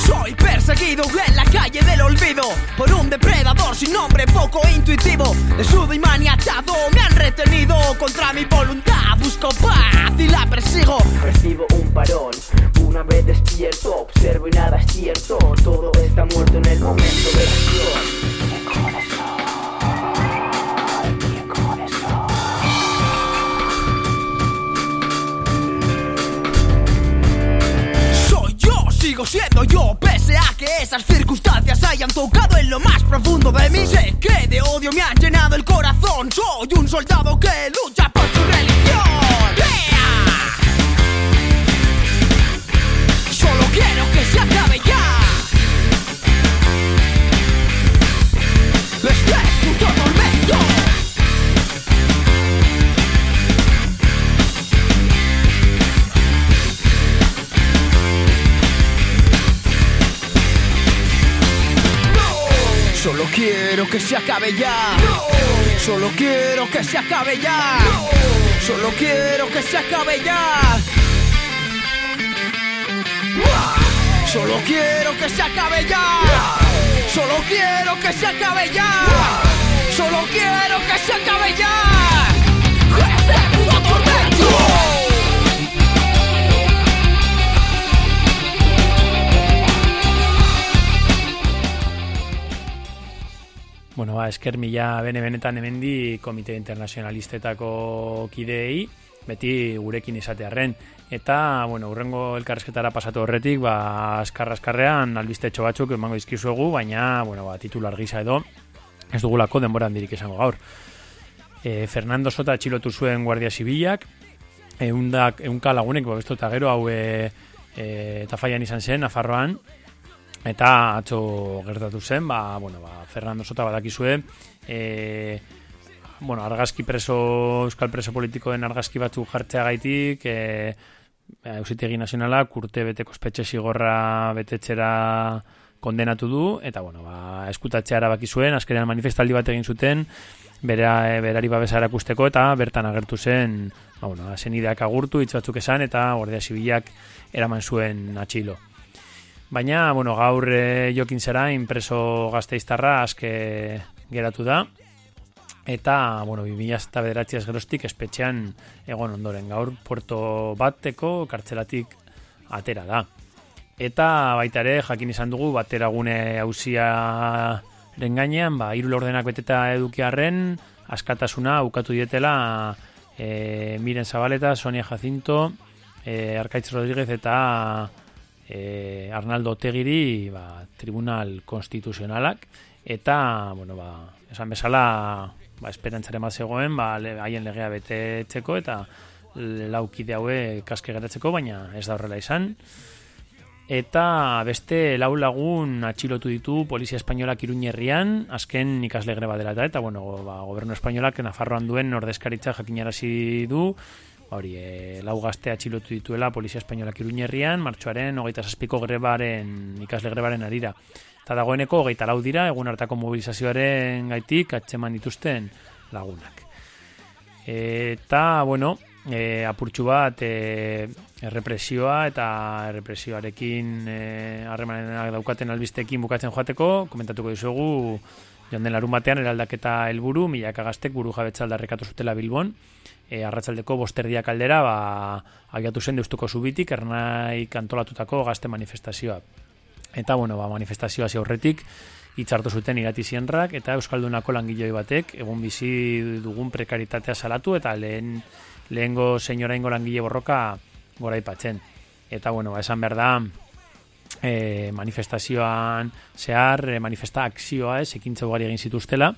Soy perseguido en la calle del olvido por un depredador sin nombre poco intuitivo. De sudo y contra mi voluntad. Busco paz y la persigo. Recibo un parón. Una vez despierto, observo y nada es cierto. Todo está muerto en el momento de la acción. Soy yo, sigo siendo yo, pese a que esas circunstancias hayan tocado en lo más profundo de mí. Sé que de odio me han llenado el corazón. Soy un soldado que lucha quiero que se acabe ya. Solo quiero que se acabe ya. Solo quiero que se acabe ya. Solo quiero que se acabe ya. Solo quiero que se acabe ya. Solo quiero que se acabe ya. Bueno, ba, esker mila bene benetan hemendi komite internazionalistetako kideei, beti gurekin izatearren. Eta, bueno, urrengo elkarrezketara pasatu horretik, ba, askarra-askarrean albistetxo batzuk emango izkizuegu, baina, bueno, ba, titular gisa edo, ez dugulako denbora handirik izango gaur. e, Fernando Sota atxilotu zuen Guardia Zibilak, eundak, eunka lagunek, babestu eta gero hau e, e, tafaian izan zen, Nafarroan, eta atzo gertatu zen, ba, bueno, ba, Fernando Sota badakizue, e, bueno, argazki preso, euskal preso politikoen argazki batzuk jartzea gaitik, e, Eusitegi Nazionalak urte beteko espetxe zigorra betetxera kondenatu du, eta bueno, ba, eskutatzea erabaki zuen, azkenean manifestaldi bat egin zuten, bera, e, berari babesa erakusteko, eta bertan agertu zen, ba, bueno, zenideak agurtu, hitz batzuk esan, eta Guardia Zibilak eraman zuen atxilo. Baina, bueno, gaur e, jokin zera, impreso gazteiztarra azke geratu da, eta, bueno, 2000 eta bederatziaz gerostik espetxean egon ondoren gaur puerto bateko kartzelatik atera da. Eta baita ere, jakin izan dugu, bateragune hausia gainean, ba, hiru ordenak beteta edukiarren, askatasuna ukatu dietela e, Miren Zabaleta, Sonia Jacinto, e, Arkaitz Rodríguez eta e, Arnaldo Tegiri ba, Tribunal Konstituzionalak, eta, bueno, ba, esan bezala, ba, esperantzare bat zegoen, ba, le, haien legea betetzeko eta laukide haue kaske geratzeko, baina ez da horrela izan. Eta beste lau lagun atxilotu ditu Polizia Espainolak iruñerrian, azken ikasle greba dela eta, eta bueno, ba, gobernu espainolak Nafarroan duen nordezkaritza jakinarazi du, hori, e, lau gazte atxilotu dituela Polizia Espainolak iruñerrian, martxoaren, hogeita zazpiko grebaren, ikasle grebaren arira. Eta dagoeneko hogeita lau dira, egun hartako mobilizazioaren gaitik atxeman dituzten lagunak. Eta, bueno, e, apurtxu bat e, errepresioa eta errepresioarekin e, harremanenak daukaten albistekin bukatzen joateko, komentatuko dizugu joan den larun batean eraldaketa helburu milaka gaztek buru jabetza aldarrekatu zutela Bilbon, e, arratzaldeko bosterdiak aldera, ba, agiatu zen deustuko zubitik, ernai kantolatutako gazte manifestazioa. Eta, bueno, ba, manifestazioa horretik, hitzartu zuten irati zienrak, eta Euskaldunako langiloi batek, egun bizi dugun prekaritatea salatu, eta lehen lehengo senyora ingo langile borroka gora ipatzen. Eta, bueno, ba, esan behar da, e, manifestazioan zehar, e, manifesta akzioa ez, ekintza ugari egin zituztela,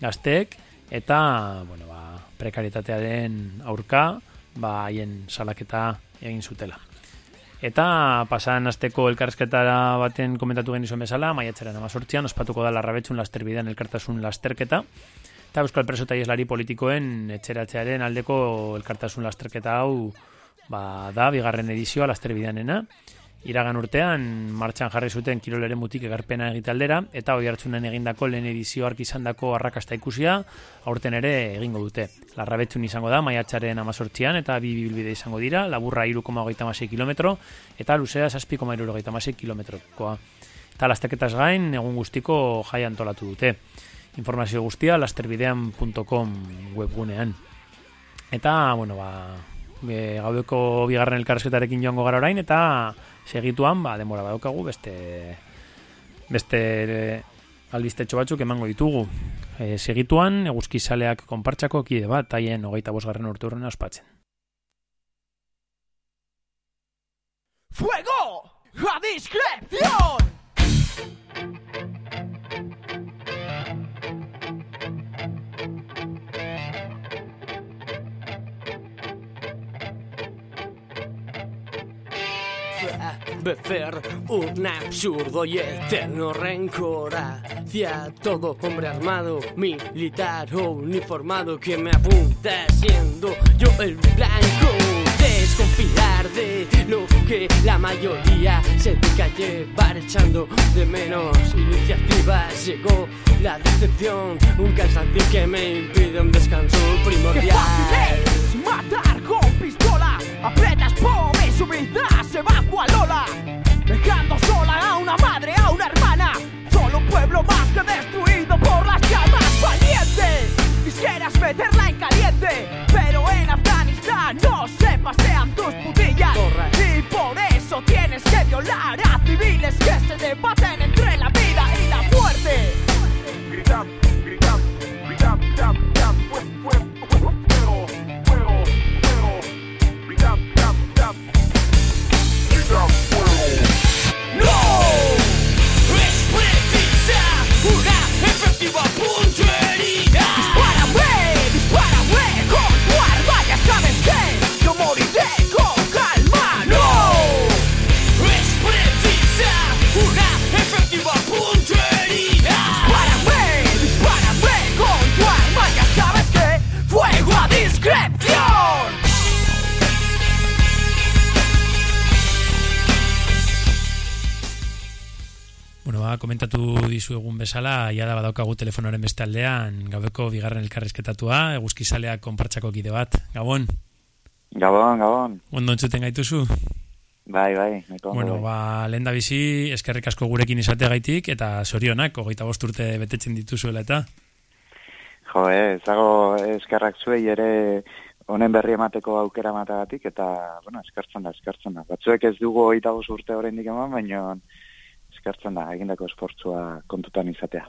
gaztek, eta, bueno, ba, prekaritatearen aurka, ba, haien salaketa egin zutela. Eta pasan azteko elkarrezketara baten komentatu genizuen bezala, maiatzaren amazortzian, ospatuko da larrabetxun lasterbidean elkartasun lasterketa, eta Euskal Preso eta Ieslari politikoen etxeratzearen aldeko elkartasun lasterketa hau ba, da, bigarren edizioa lasterbideanena. Iragan urtean, martxan jarri zuten kiroleren mutik egarpena egitaldera, eta hoi hartzunen egindako lehen edizio ark izan dako arrakasta ikusia, aurten ere egingo dute. Larrabetzun izango da, maiatxaren amazortzian, eta bi bilbide izango dira, laburra 2,86 kilometro, eta luzea 6,86 kilometrokoa. Eta lasteketaz gain, egun guztiko jai antolatu dute informazio guztia lasterbidean.com webgunean. Eta, bueno, ba, gaudeko bigarren elkarrezketarekin joango gara orain, eta segituan, ba, demora badaukagu, beste, beste albistetxo batzuk emango ditugu. E, segituan, eguzkizaleak konpartxako kide bat, haien hogeita bosgarren urte urren ospatzen. ¡Fuego! ¡A discreción! Beber un absurdo y eterno rencor hacia todo hombre armado, militar o uniformado que me apunta siendo yo el blanco. Desconfiar de lo que la mayoría se dedica a de menos iniciativas. Llegó la decepción, un cansancio que me impide un descanso primordial. ¡Qué fácil es matar con pistola! Apretas por su vida se evacua Lola Dejando sola a una madre, a una hermana Solo un pueblo más que destruido por las llamas Valiente, quisieras meterla en caliente Pero en Afganistán no se pasean tus putillas Y por eso tienes que violar a civiles que se debaten entre la vida y la muerte Grita, grita, grita, grita, grita, Ha komentatu dizu egun bezala, ja da badaukagu telefonoren beste aldean, gabeko bigarren elkarrezketatua, eguzkizaleak konpartxako kide bat. Gabon? Gabon, gabon. Ondo entzuten gaituzu? Bai, bai, ondo Bueno, bai. ba, lehen da bizi, eskerrik asko gurekin izateagaitik, eta zorionak, hogeita bost urte betetzen dituzuela eta. Jo, eh, ezago eskerrak zuei ere honen berri emateko aukera matagatik, eta, bueno, eskertzen da, eskertzen da. Batzuek ez dugu hogeita bost urte oraindik eman, baina eskertzen da, egindako esportzua kontutan izatea.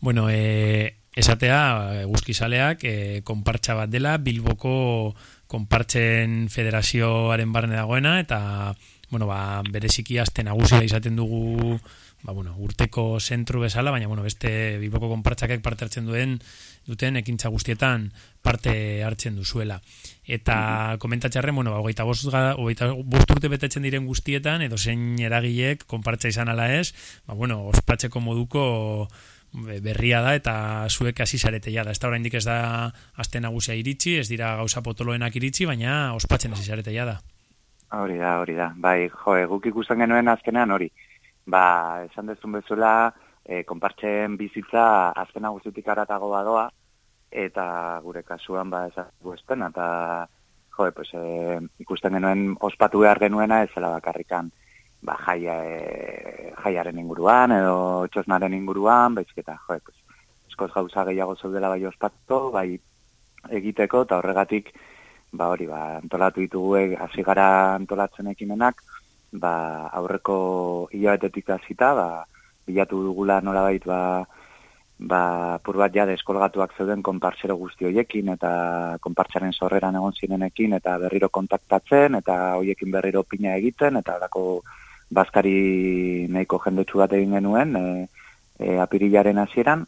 Bueno, e, esatea, eguzkizaleak, e, konpartxa bat dela, Bilboko konpartzen federazioaren barne dagoena, eta, bueno, ba, bereziki aste nagusia izaten dugu, ba, bueno, urteko zentru bezala, baina, bueno, beste Bilboko konpartxakek parte hartzen duen, duten ekintza guztietan parte hartzen duzuela. Eta komentatxarren, bueno, ba, hogeita bost, hogeita bost urte betetzen diren guztietan, edo zein eragilek konpartza izan ala ez, ba, bueno, ospatzeko moduko be- berria da eta zuek hasi zarete ja da. Ez da oraindik ez da aste nagusia iritsi, ez dira gauza potoloenak iritsi, baina ospatzen hasi zarete ja da. Hori da, hori da. Bai, jo, eh, guk ikusten genuen azkenean hori. Ba, esan dezun bezala, e, konpartzen bizitza azkena guztitik aratago badoa, eta gure kasuan ba ezagu espena, eta jo, pues, e, ikusten genuen ospatu behar genuena ez zela bakarrikan ba, jaia, e, jaiaren inguruan edo txosnaren inguruan, bezketa, jo, pues, eskoz gauza gehiago zeudela bai ospatu, bai egiteko, eta horregatik, ba hori, ba, antolatu ditugu e, hasi gara antolatzen ekimenak, ba, aurreko hilabetetik hasita, ba, bilatu dugula nolabait ba, ba, pur bat ja deskolgatuak zeuden konpartzero guzti hoiekin, eta konpartzaren sorreran egon zinenekin, eta berriro kontaktatzen, eta hoiekin berriro pina egiten, eta alako bazkari nahiko jendetsu bat egin genuen, e, e, apirilaren hasieran,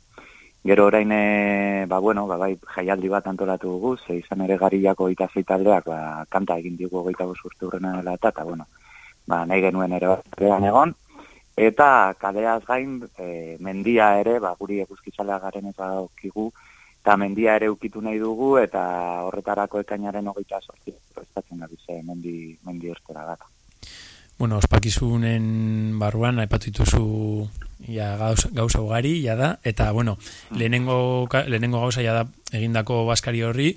Gero orain, e, ba, bueno, ba, bai, jaialdi bat antolatu dugu, ze izan ere gariako eta taldeak, ba, kanta egin digu goita urte urrena dela eta, eta, bueno, ba, nahi genuen ere batean egon, eta kaleaz gain, e, mendia ere, ba, guri eguzkitzalea garen eta okigu, eta mendia ere ukitu nahi dugu, eta horretarako ekainaren hogeita sortzi, prestatzen gabize, mendi, mendi ertera gata. Bueno, ospakizunen barruan aipatu dituzu ja gauza, gauza ugari ja da. Eta bueno, lehenengo lehenengo gauza ja da egindako baskari horri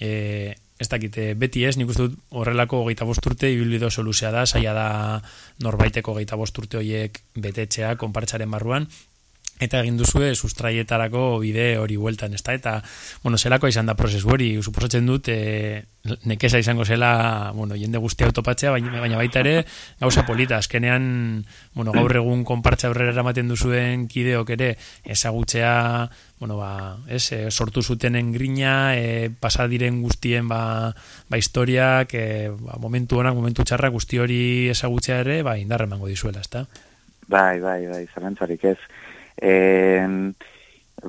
eh ez dakite beti ez, nik uste dut horrelako hogeita bost urte ibilbide oso da, saia da norbaiteko hogeita bost urte horiek betetzea konpartzaren barruan, eta egin duzue sustraietarako bide hori bueltan, ezta? Eta, bueno, zelako izan da prozesu hori, suposatzen dut, e, nekeza izango zela, bueno, jende guzti autopatzea, baina, baina baita ere, gauza polita, azkenean, bueno, gaur egun konpartza aurrera eramaten duzuen kideok ere, ezagutzea, bueno, ba, ez, e, sortu zutenen grina, e, pasa diren guztien, ba, ba historiak, e, ba, momentu onak, momentu txarrak guzti hori ezagutzea ere, ba, indarra emango dizuela, ezta? Bai, bai, bai, zalantzarik ez. E,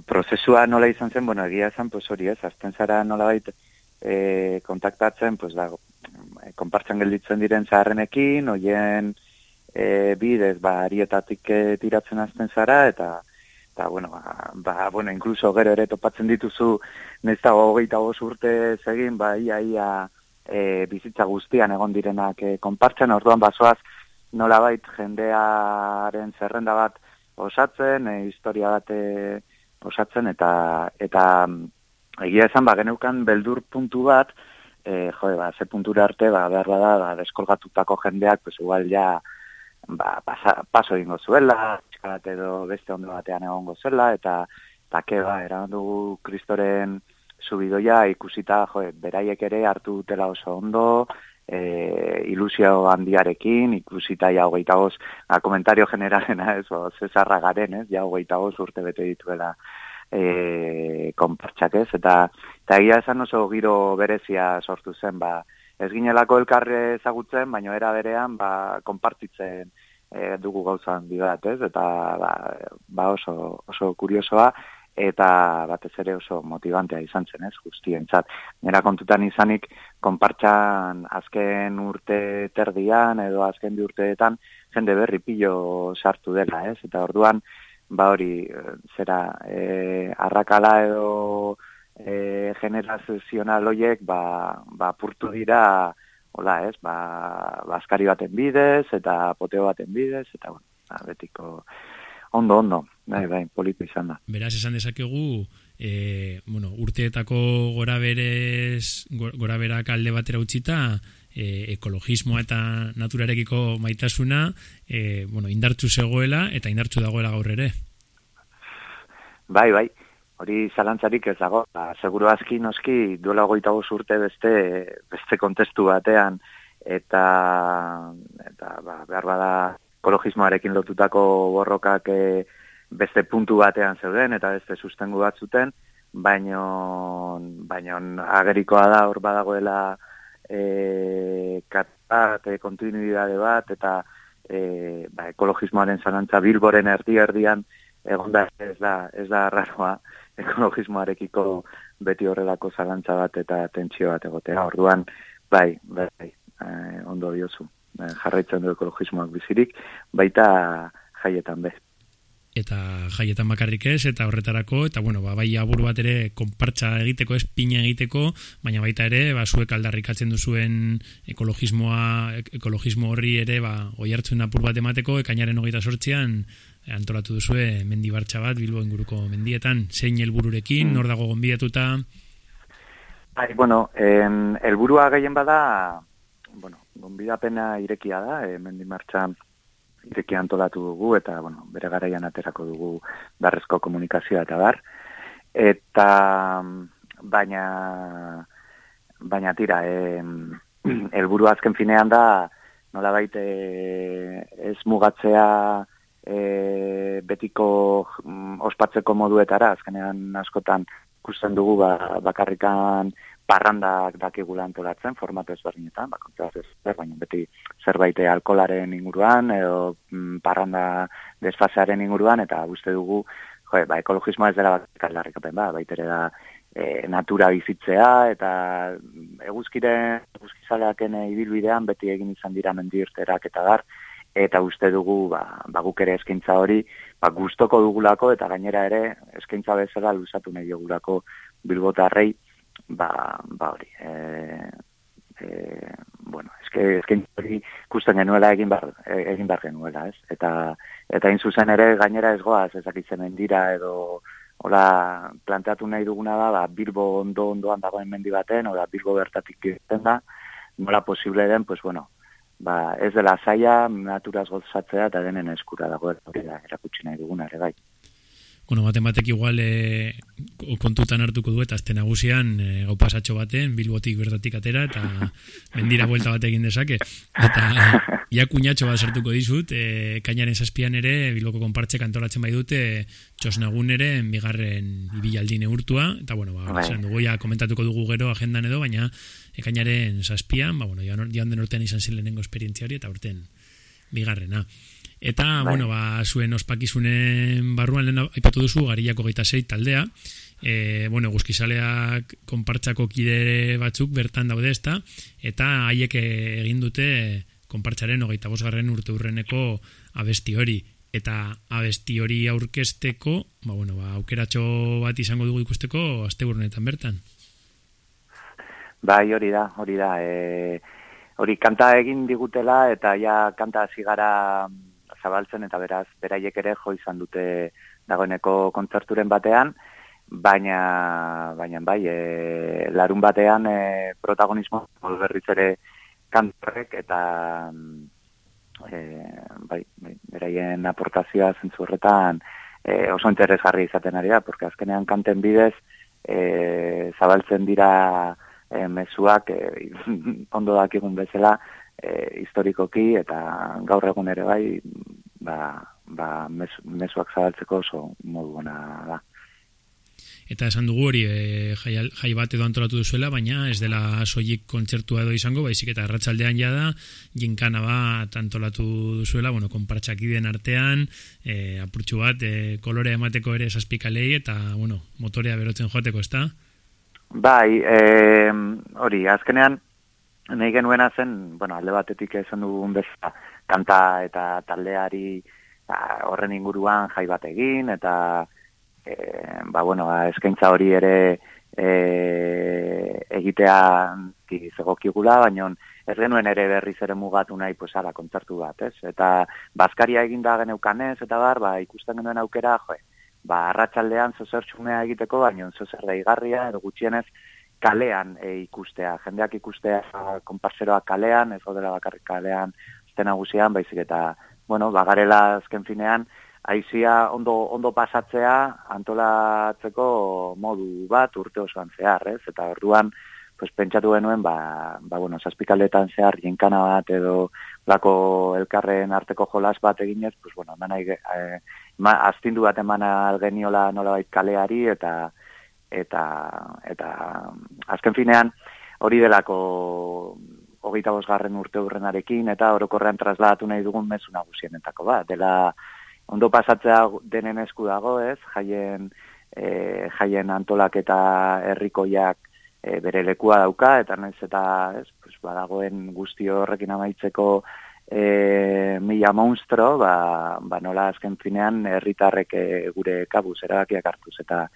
prozesua nola izan zen, bueno, egia esan, pues hori ez, azten zara nola bait e, kontaktatzen, pues da, konpartzen gelditzen diren zaharrenekin, hoien e, bidez, ba, arietatik eh, tiratzen azten zara, eta, eta bueno, ba, ba, bueno, incluso gero ere topatzen dituzu, nezta hogeita bos urte egin, ba, ia, ia, e, bizitza guztian egon direnak e, konpartzen, orduan basoaz, nolabait jendearen zerrenda bat osatzen, e, historia bat e, osatzen, eta eta mm, egia esan, ba, geneukan beldur puntu bat, e, jode, ba, ze puntura arte, ba, behar bada, ba, deskolgatutako jendeak, pues, igual ja, ba, pasa, paso egingo zuela, txika bat edo beste ondo batean egongo zela, eta, eta ke, ba, eraman dugu kristoren subidoia ikusita, jo, beraiek ere hartu dutela oso ondo, e, ilusio handiarekin, ikusita ja hogeita boz, a, komentario generalena ez, o, zezarra garen, ez, ja hogeita boz urte bete dituela e, konpartxak ez, eta, eta egia esan oso giro berezia sortu zen, ba, ez ginelako elkarre ezagutzen, baina era berean, ba, konpartitzen e, dugu gauza handi bat, ez, eta ba, ba oso, oso kuriosoa, eta batez ere oso motivantea izan zen, ez, guztientzat. Nera kontutan izanik, konpartxan azken urte terdian edo azken bi urteetan jende berri pilo sartu dela, ez? Eta orduan, ba hori, eh, zera, e, arrakala edo e, generazional hoiek, ba, ba purtu dira, hola, ez? Ba, baskari baten bidez, eta poteo baten bidez, eta bueno, ba, betiko ondo, ondo, bai, bai, politu izan da. Beraz, esan dezakegu, e, bueno, urteetako gora berez, gora berak alde batera utzita, e, ekologismoa eta naturarekiko maitasuna, e, bueno, indartzu zegoela eta indartzu dagoela gaur ere. Bai, bai, hori zalantzarik ez dago, ba, seguro aski noski duela goita urte beste, beste kontestu batean, eta, eta ba, behar bada ekologismoarekin lotutako borrokak e, beste puntu batean zeuden, eta beste sustengu bat zuten, baino, baino agerikoa da hor badagoela e, bat, e, kontinuidade bat, eta e, ba, ekologismoaren zalantza bilboren erdi erdian, egon da ez da, ez da arraroa ekologismoarekiko beti horrelako zalantza bat eta tentsio bat egotea. Orduan, bai, bai, eh, ondo diozu. Eh, jarraitzen du ekologismoak bizirik, baita jaietan be eta jaietan bakarrik ez, eta horretarako, eta bueno, ba, bai abur bat ere konpartza egiteko, ez pina egiteko, baina baita ere, ba, zuek aldarrikatzen duzuen ekologismoa, ekologismo horri ere, ba, oi hartzuen apur bat emateko, ekainaren hogeita sortzian, antolatu duzue mendi bartxa bat, bilbo inguruko mendietan, zein helbururekin, nor dago gonbidatuta? Bai, bueno, en, helburua gehien bada, bueno, gonbidapena irekia da, e, mendi martxan ireki antolatu dugu eta bueno, bere garaian aterako dugu darrezko komunikazioa eta bar. Eta baina baina tira eh helburu azken finean da nolabait eh ez mugatzea e, betiko mm, ospatzeko moduetara. Azkenean askotan ikusten dugu ba, bakarrikan parrandak dakigula antolatzen, formatu ezberdinetan, bakontza ez baina beti zerbait alkolaren inguruan, edo mm, parranda desfasearen inguruan, eta uste dugu, jo, ba, ekologismoa ez dela bat aldarrikapen, ba, baitere da e, natura bizitzea, eta eguzkiren, eguzkizaleaken e, ibilbidean, beti egin izan dira mendirterak eta dar, eta uste dugu, ba, ba guk ere eskaintza hori, ba, gustoko dugulako, eta gainera ere, eskaintza bezala luzatu nahi dugulako bilbotarrei, ba, ba hori, e, e, bueno, eske, eske hori kusten genuela egin bar, egin bar genuela, ez? Eta, eta in zuzen ere gainera ez goaz, ezakitzen dira edo hola planteatu nahi duguna da, ba, Bilbo ondo ondoan dagoen mendi baten, oda Bilbo bertatik irten da, nola posible den, pues bueno, ba, ez dela zaila, naturaz gozatzea eta denen eskura dago, hori da, erakutsi nahi duguna ere bai bueno, baten batek igual e, kontutan hartuko du eta azte nagusian e, gau pasatxo baten, bilbotik bertatik atera eta mendira buelta bat egin dezake. Eta ja kuñatxo bat sartuko dizut, e, kainaren zazpian ere, bilboko konpartxe kantolatzen bai dute, txosnagun ere, bigarren ibilaldi neurtua, eta bueno, ba, bai. dugu ja komentatuko dugu gero agendan edo, baina ekainaren zazpian, ba, bueno, joan den urtean izan zilenengo esperientzia hori, eta urten bigarrena. Eta, bai. bueno, ba, zuen ospakizunen barruan lehen aipatu duzu, garillako gaita zei taldea. E, bueno, guzkizaleak konpartzako kide batzuk bertan daude ezta, eta haiek egin dute konpartzaren hogeita bosgarren urte urreneko abesti hori. Eta abesti hori aurkesteko, ba, bueno, ba, aukeratxo bat izango dugu ikusteko, azte bertan. Bai, hori da, hori da. E, hori kanta egin digutela, eta ja kanta zigara zabaltzen eta beraz beraiek ere jo izan dute dagoeneko kontzerturen batean, baina baina bai, e, larun batean e, protagonismo berriz ere kantorrek eta e, bai, bai, beraien aportazioa zentzu horretan e, oso interesgarri izaten ari da, porque azkenean kanten bidez e, zabaltzen dira e, mezuak e, ondo dakigun bezala e, historikoki eta gaur egun ere bai ba, ba mezuak zabaltzeko oso modu da. Eta esan dugu hori e, jai, jai bat edo antolatu duzuela, baina ez dela soilik kontzertua edo izango, baizik eta erratsaldean ja da, jinkana bat antolatu duzuela, bueno, konpartxakideen artean, e, apurtxu bat, e, kolore emateko ere saspikalei, eta, bueno, motorea berotzen joateko, ez da? Bai, e, hori, azkenean, nahi genuena zen, bueno, alde batetik esan dugun bezala, kanta eta taldeari ba, horren inguruan jai bat egin, eta e, ba, bueno, ba, eskaintza hori ere e, egitea zegokigula, baina ez genuen ere berriz ere mugatu nahi, pues, ala, kontzertu bat, ez? Eta bazkaria eginda geneukanez, eta bar, ba, ikusten genuen aukera, jo, ba, arratsaldean zozer txumea egiteko, baina zozer deigarria, edo gutxienez, kalean e, ikustea. Jendeak ikustea konparseroak kalean, ez gaudela bakarrik kalean, zte nagusian, baizik eta, bueno, bagarela azken finean, aizia ondo, ondo pasatzea antolatzeko modu bat urte osoan zehar, ez? Eta orduan, pues, pentsatu genuen, ba, ba bueno, zazpikaldetan zehar, jinkana bat edo lako elkarren arteko jolas bat eginez, pues, bueno, eman eh, ma, astindu bat eman algeniola nolabait kaleari, eta eta eta azken finean hori delako hogeita bosgarren urte urrenarekin eta orokorrean trasladatu nahi dugun mezu nagusienetako bat. Dela ondo pasatzea denen esku dago, ez? Jaien, e, jaien antolak eta herrikoiak e, bere lekua dauka, eta naiz eta ez, pues, badagoen guzti horrekin amaitzeko e, mila monstro, ba, ba nola azken finean herritarrek e, gure kabuz erabakiak hartuz, eta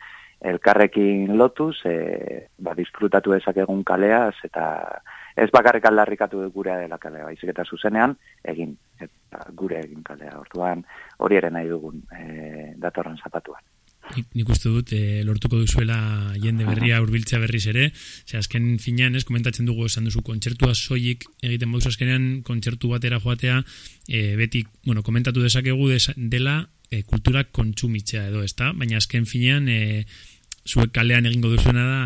elkarrekin lotuz, e, ba, disfrutatu egun kaleaz, eta ez bakarrik aldarrikatu gurea dela kalea, baizik eta zuzenean, egin, eta gure egin kalea, orduan hori ere nahi dugun e, datorren zapatuan. Nik, nik uste dut, e, lortuko duzuela jende berria urbiltzea berriz ere, ze azken finean, ez, komentatzen dugu esan duzu, kontzertua soilik egiten bauz azkenean, kontzertu batera joatea, e, beti, bueno, komentatu dezakegu dela, e, kultura kontsumitzea edo, ezta? Baina azken finean, e, zuek kalean egingo duzuena da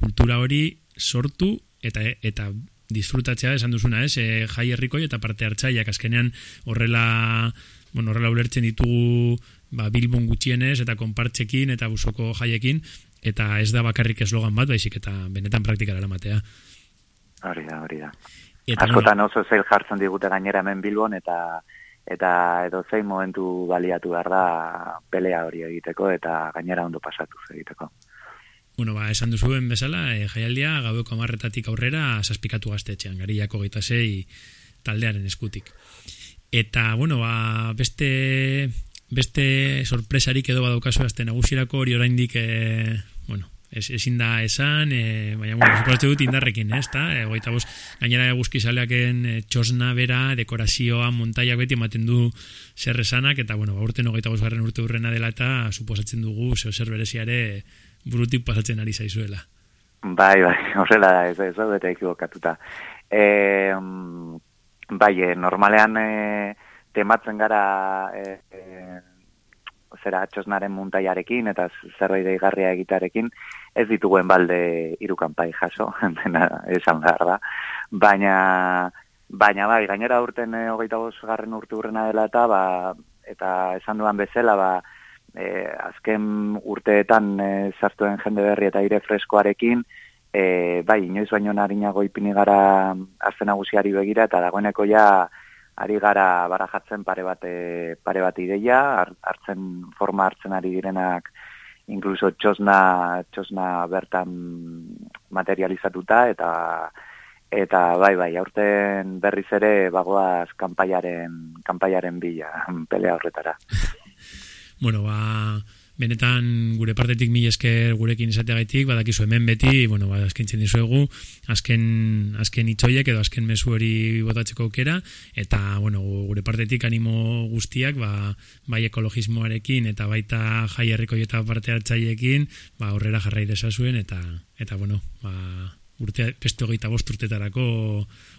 kultura hori sortu eta eta disfrutatzea esan duzuna, ez? E, jai herrikoi eta parte hartzaileak azkenean horrela bueno, horrela ulertzen ditugu ba, bilbon gutxienez eta konpartzekin eta busoko jaiekin eta ez da bakarrik eslogan bat, baizik eta benetan praktikara eramatea. Hori da, hori da. Eta Askotan oso zeil jartzen digute gainera hemen bilbon eta eta edo zein momentu baliatu behar da pelea hori egiteko eta gainera ondo pasatu egiteko. Bueno, ba, esan duzuen bezala, e, jaialdia gaueko amarretatik aurrera saspikatu gaztetxean, gariako gaita zei taldearen eskutik. Eta, bueno, ba, beste, beste sorpresarik edo badaukazu azte nagusirako hori oraindik, e, ez, ezin da esan, e, baina, bueno, suposatzen dut indarrekin, ez da? E, goita bos, gainera eguzkizaleaken e, txosna bera, dekorazioa, montaiak beti ematen du zer esanak, eta, bueno, ba, urte nogeita bos garren urte urrena dela, eta suposatzen dugu, zeo zer bereziare, burutik pasatzen ari zaizuela. Bai, bai, horrela da, ez, ez, bete ekibokatuta. E, bai, normalean e, tematzen gara e, e, zera atxosnaren muntaiarekin eta zerbait deigarria egitarekin, ez dituguen balde irukanpai jaso, dena esan behar da. Baina, baina bai, gainera urten e, hogeita garren urte urrena dela eta, ba, eta esan duan bezala, ba, e, azken urteetan e, sartuen jende berri eta aire freskoarekin, e, bai, inoiz baino narinago ipini gara azten nagusiari begira, eta dagoeneko ja, ari gara barajatzen pare bat, e, pare bat ideia, hartzen forma hartzen ari direnak inkluso txosna, txosna bertan materializatuta eta eta bai bai aurten berriz ere bagoaz kanpaiaren kanpaiaren bila pelea horretara. bueno, ba benetan gure partetik mil esker gurekin izateagaitik, badakizu hemen beti, bueno, ba, askintzen dizuegu, azken, azken itxoiek edo azken mesu hori botatzeko aukera, eta, bueno, gure partetik animo guztiak, ba, bai ekologismoarekin, eta baita jai herriko eta parte hartzaiekin, ba, horrera jarrai desazuen, eta, eta, bueno, ba, urte, pesto geita bost urtetarako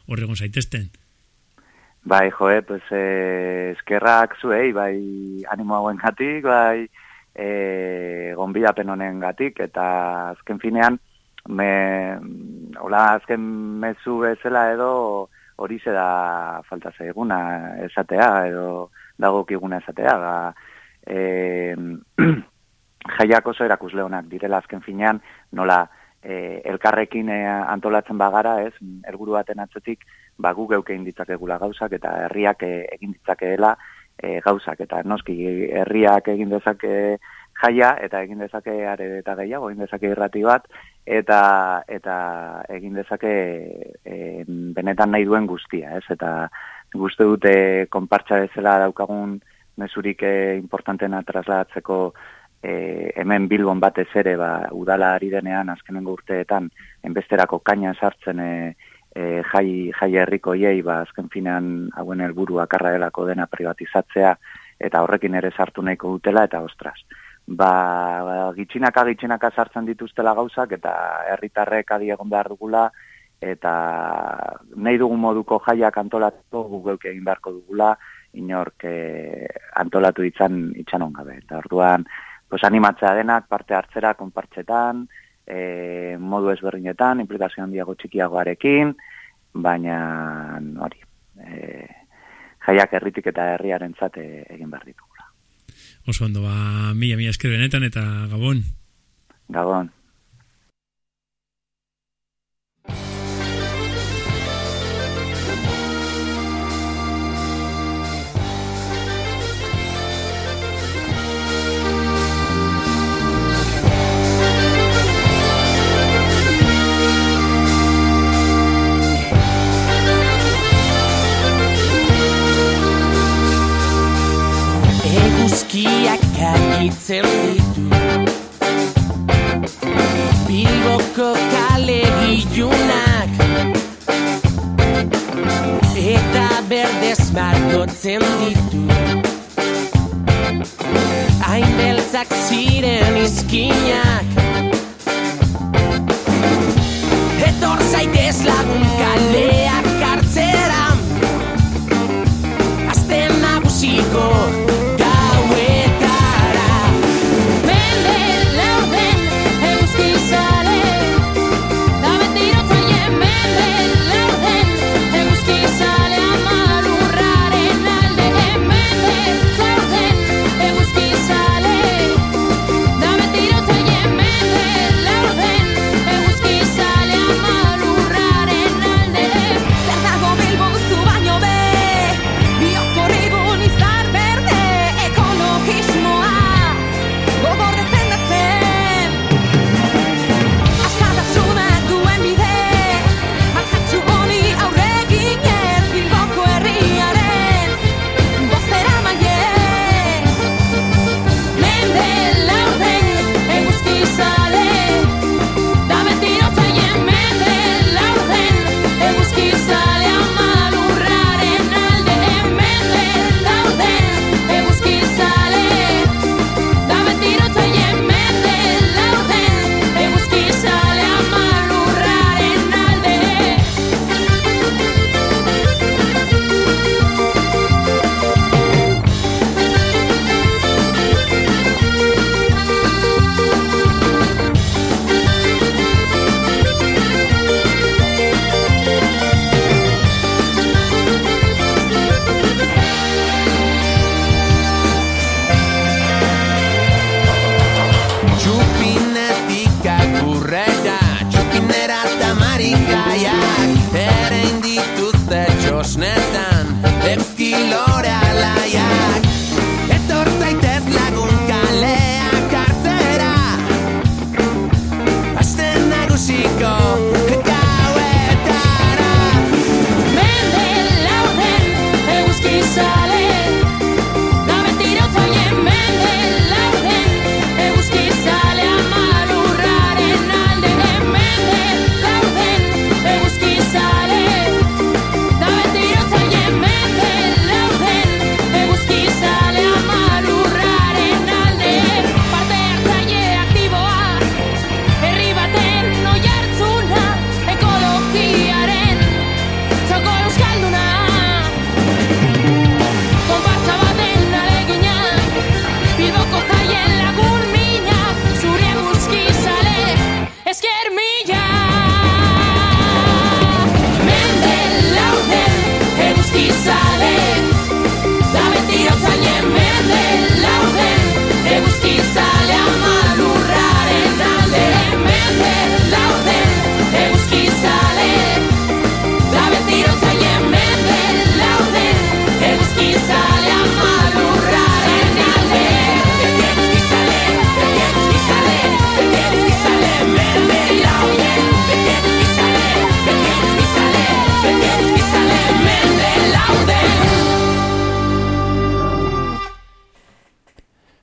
horregon zaitezten. Bai, joe, pues, eh, eskerrak zuei, bai, animo hauen jatik, bai, e, gonbidapen honen gatik, eta azken finean, me, hola, azken mezu bezala edo hori ze da falta zaiguna esatea, edo dagokiguna esatea, ga, e, jaiak oso erakusle honak direla azken finean, nola, e, elkarrekin e, antolatzen bagara, ez, erguru baten atzetik, ba, gu geuke ditzakegula gauzak, eta herriak e, egin ditzakeela, e, gauzak eta noski herriak egin dezake jaia eta egin dezake are eta gehiago egin dezake irrati bat eta eta egin dezake e, benetan nahi duen guztia, ez? Eta guzti dute konpartsa bezala daukagun mesurik e, importantena trasladatzeko e, hemen bilbon batez ere ba, udala ari denean azkenengo urteetan enbesterako kaina sartzen e, e, jai, jai herrikoiei, ba, azken finan hauen helburu akarra delako dena privatizatzea, eta horrekin ere sartu nahiko dutela, eta ostras. Ba, ba gitxinaka gitxinaka sartzen dituztela gauzak, eta herritarrek adi egon behar dugula, eta nahi dugun moduko jaiak antolatuko gugeuk egin beharko dugula, inork eh, antolatu ditzan itxanon gabe. Eta orduan, pues animatzea denak, parte hartzera, konpartxetan, e, modu ezberdinetan, implikazio handiago txikiagoarekin, baina hori, e, jaiak herritik eta herriaren zate egin behar ditu. Oso ondo, ba, mila, mila esker benetan eta gabon. Gabon. Eguzkiak argitzen ditu Bilboko kale gilunak Eta berdez markotzen ditu Hain beltzak ziren izkinak Etor zaitez lagun kaleak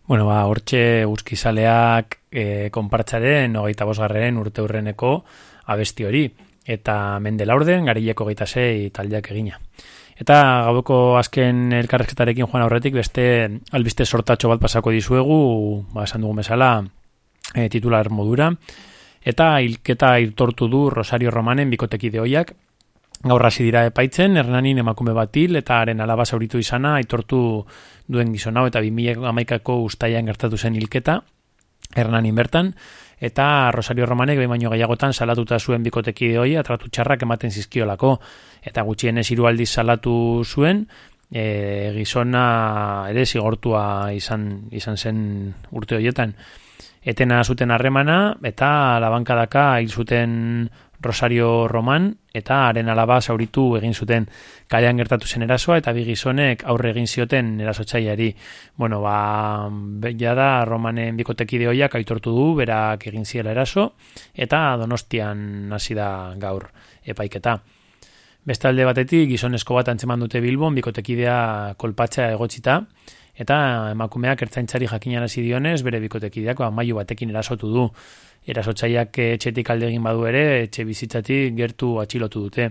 Bueno, ba, hortxe guzkizaleak e, konpartzaren hogeita bosgarren urte hurreneko abesti hori. eta mende laurden, garileko geita zei taldeak egina. Eta gaueko azken elkarrezketarekin joan aurretik beste albiste sortatxo bat pasako dizuegu, ba, esan dugu bezala, e, titular modura, eta hilketa irtortu du Rosario Romanen bikotekide hoiak, gaur hasi dira epaitzen, Hernanin emakume bat hil eta haren alaba zauritu izana aitortu duen gizonau eta 2011ko ustaian gertatu zen hilketa Hernanin bertan. Eta Rosario Romanek behin baino gehiagotan salatuta zuen bikotekide hoi atratu txarrak ematen zizkiolako. Eta gutxienez hiru aldiz salatu zuen e, gizona ere zigortua izan, izan zen urte horietan. Etena zuten harremana eta labankadaka hil zuten Rosario Roman eta haren alaba zauritu egin zuten kalean gertatu zen erasoa eta bi gizonek aurre egin zioten erasotzaileari. Bueno, ba, ja da Romanen bikotekide hoiak aitortu du berak egin ziela eraso eta Donostian hasi da gaur epaiketa. Bestalde batetik gizonezko bat antzeman dute Bilbon bikotekidea kolpatzea egotzita eta emakumeak ertzaintzari jakinarazi dionez bere bikotekideak ba, mailu batekin erasotu du erasotzaileak etxetik alde egin badu ere, etxe bizitzatik gertu atxilotu dute.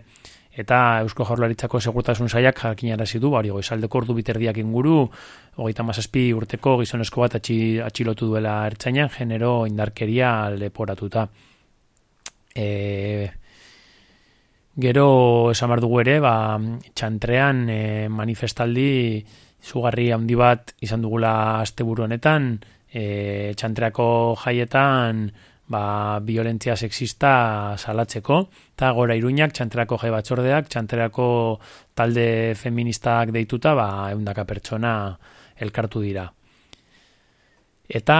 Eta Eusko Jaurlaritzako segurtasun saiak jakinarazi du, bari goizaldeko ordu biterdiak inguru, hogeita mazazpi urteko gizonezko bat atxi, atxilotu duela ertzainan, genero indarkeria leporatuta. E, gero esan dugu ere, ba, txantrean e, manifestaldi zugarri handi bat izan dugula asteburu honetan, e, txantreako jaietan ba, violentzia sexista salatzeko, eta gora iruñak, txanterako jai batzordeak, txanterako talde feministak deituta, ba, eundaka pertsona elkartu dira. Eta,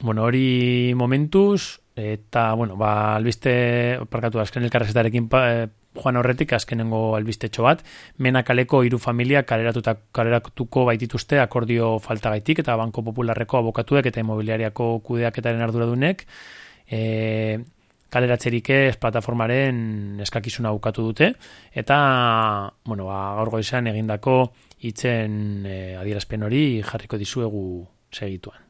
bueno, hori momentuz, eta, bueno, ba, albiste, parkatu, azken elkarrezetarekin eh, joan horretik azkenengo albistetxo bat, menakaleko hiru familia kaleratuko baitituzte akordio faltagaitik eta Banko Popularreko abokatuek eta imobiliariako kudeaketaren arduradunek e, kaleratzerik ez plataformaren eskakizuna bukatu dute eta bueno, ba, gaur goizan egindako hitzen e, adierazpen hori jarriko dizuegu segituan.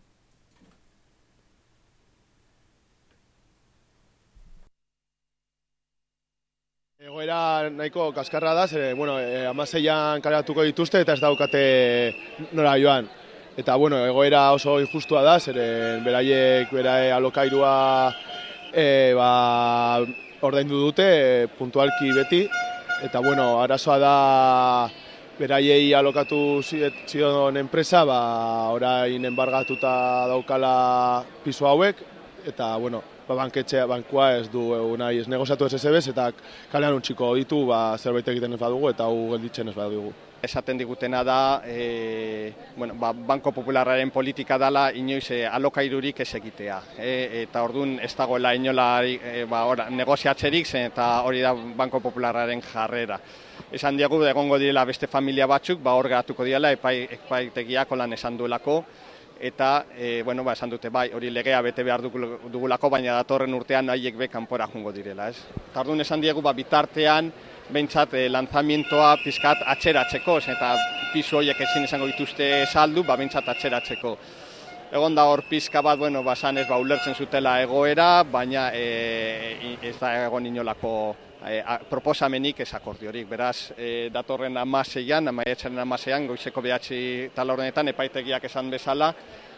Egoera nahiko kaskarra da, zer, bueno, e, amaseian kaleratuko dituzte eta ez daukate nora joan. Eta, bueno, egoera oso injustua da, zer, beraiek, berae alokairua e, ba, ordaindu dute, e, puntualki beti. Eta, bueno, arazoa da beraiei alokatu zion enpresa, ba, orain enbargatuta daukala piso hauek. Eta, bueno, ba, banketxea, bankua ez du nahi ez negoziatu ez ezebez, eta kalean untxiko ditu ba, zerbait egiten ez badugu eta hu gelditzen ez badugu. Esaten digutena da, e, bueno, ba, Banko Popularraren politika dala inoiz e, alokairurik ez egitea. E, eta orduan ez dagoela inola e, ba, ora, negoziatzerik zen eta hori da Banko Popularraren jarrera. Esan diagu egongo direla beste familia batzuk, ba hor geratuko direla epai, epaitegiako lan esan duelako, eta e, bueno, ba, esan dute bai, hori legea bete behar dugulako, baina datorren urtean haiek be kanpora jungo direla, ez? Tardun esan diegu, ba, bitartean, behintzat, e, lanzamientoa pizkat atxeratzeko, eta pisu horiek ezin izango dituzte saldu, ba, behintzat atxeratzeko. Egon da hor pizka bat, bueno, basan ez ba, ulertzen zutela egoera, baina e, ez da egon inolako e, proposamenik ez akordiorik. Beraz, e, datorren amaseian, amaietxaren amaseian, goizeko behatzi talorrenetan, epaitegiak esan bezala,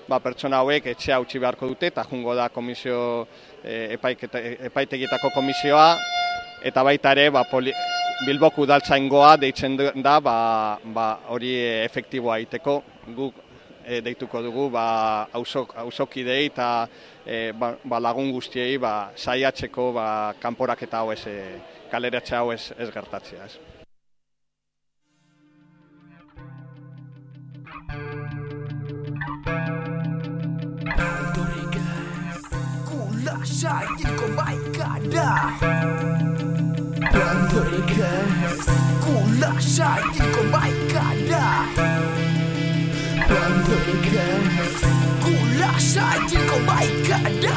ba, pertsona hauek etxea utzi beharko dute, eta jungo da komisio, e, epaitegietako komisioa, eta baita ere, ba, poli, Bilboku udaltzaingoa deitzen da ba, ba, hori efektiboa iteko guk e, deituko dugu ba auzokidei eta e, ba, ba, lagun guztiei ba saiatzeko ba kanporaketa hau ez e, kaleratze hau ez, ez gertatzea, ez. Saiko baikada Plantorika Kula saiko baikada Plantorika Kula saiko baikada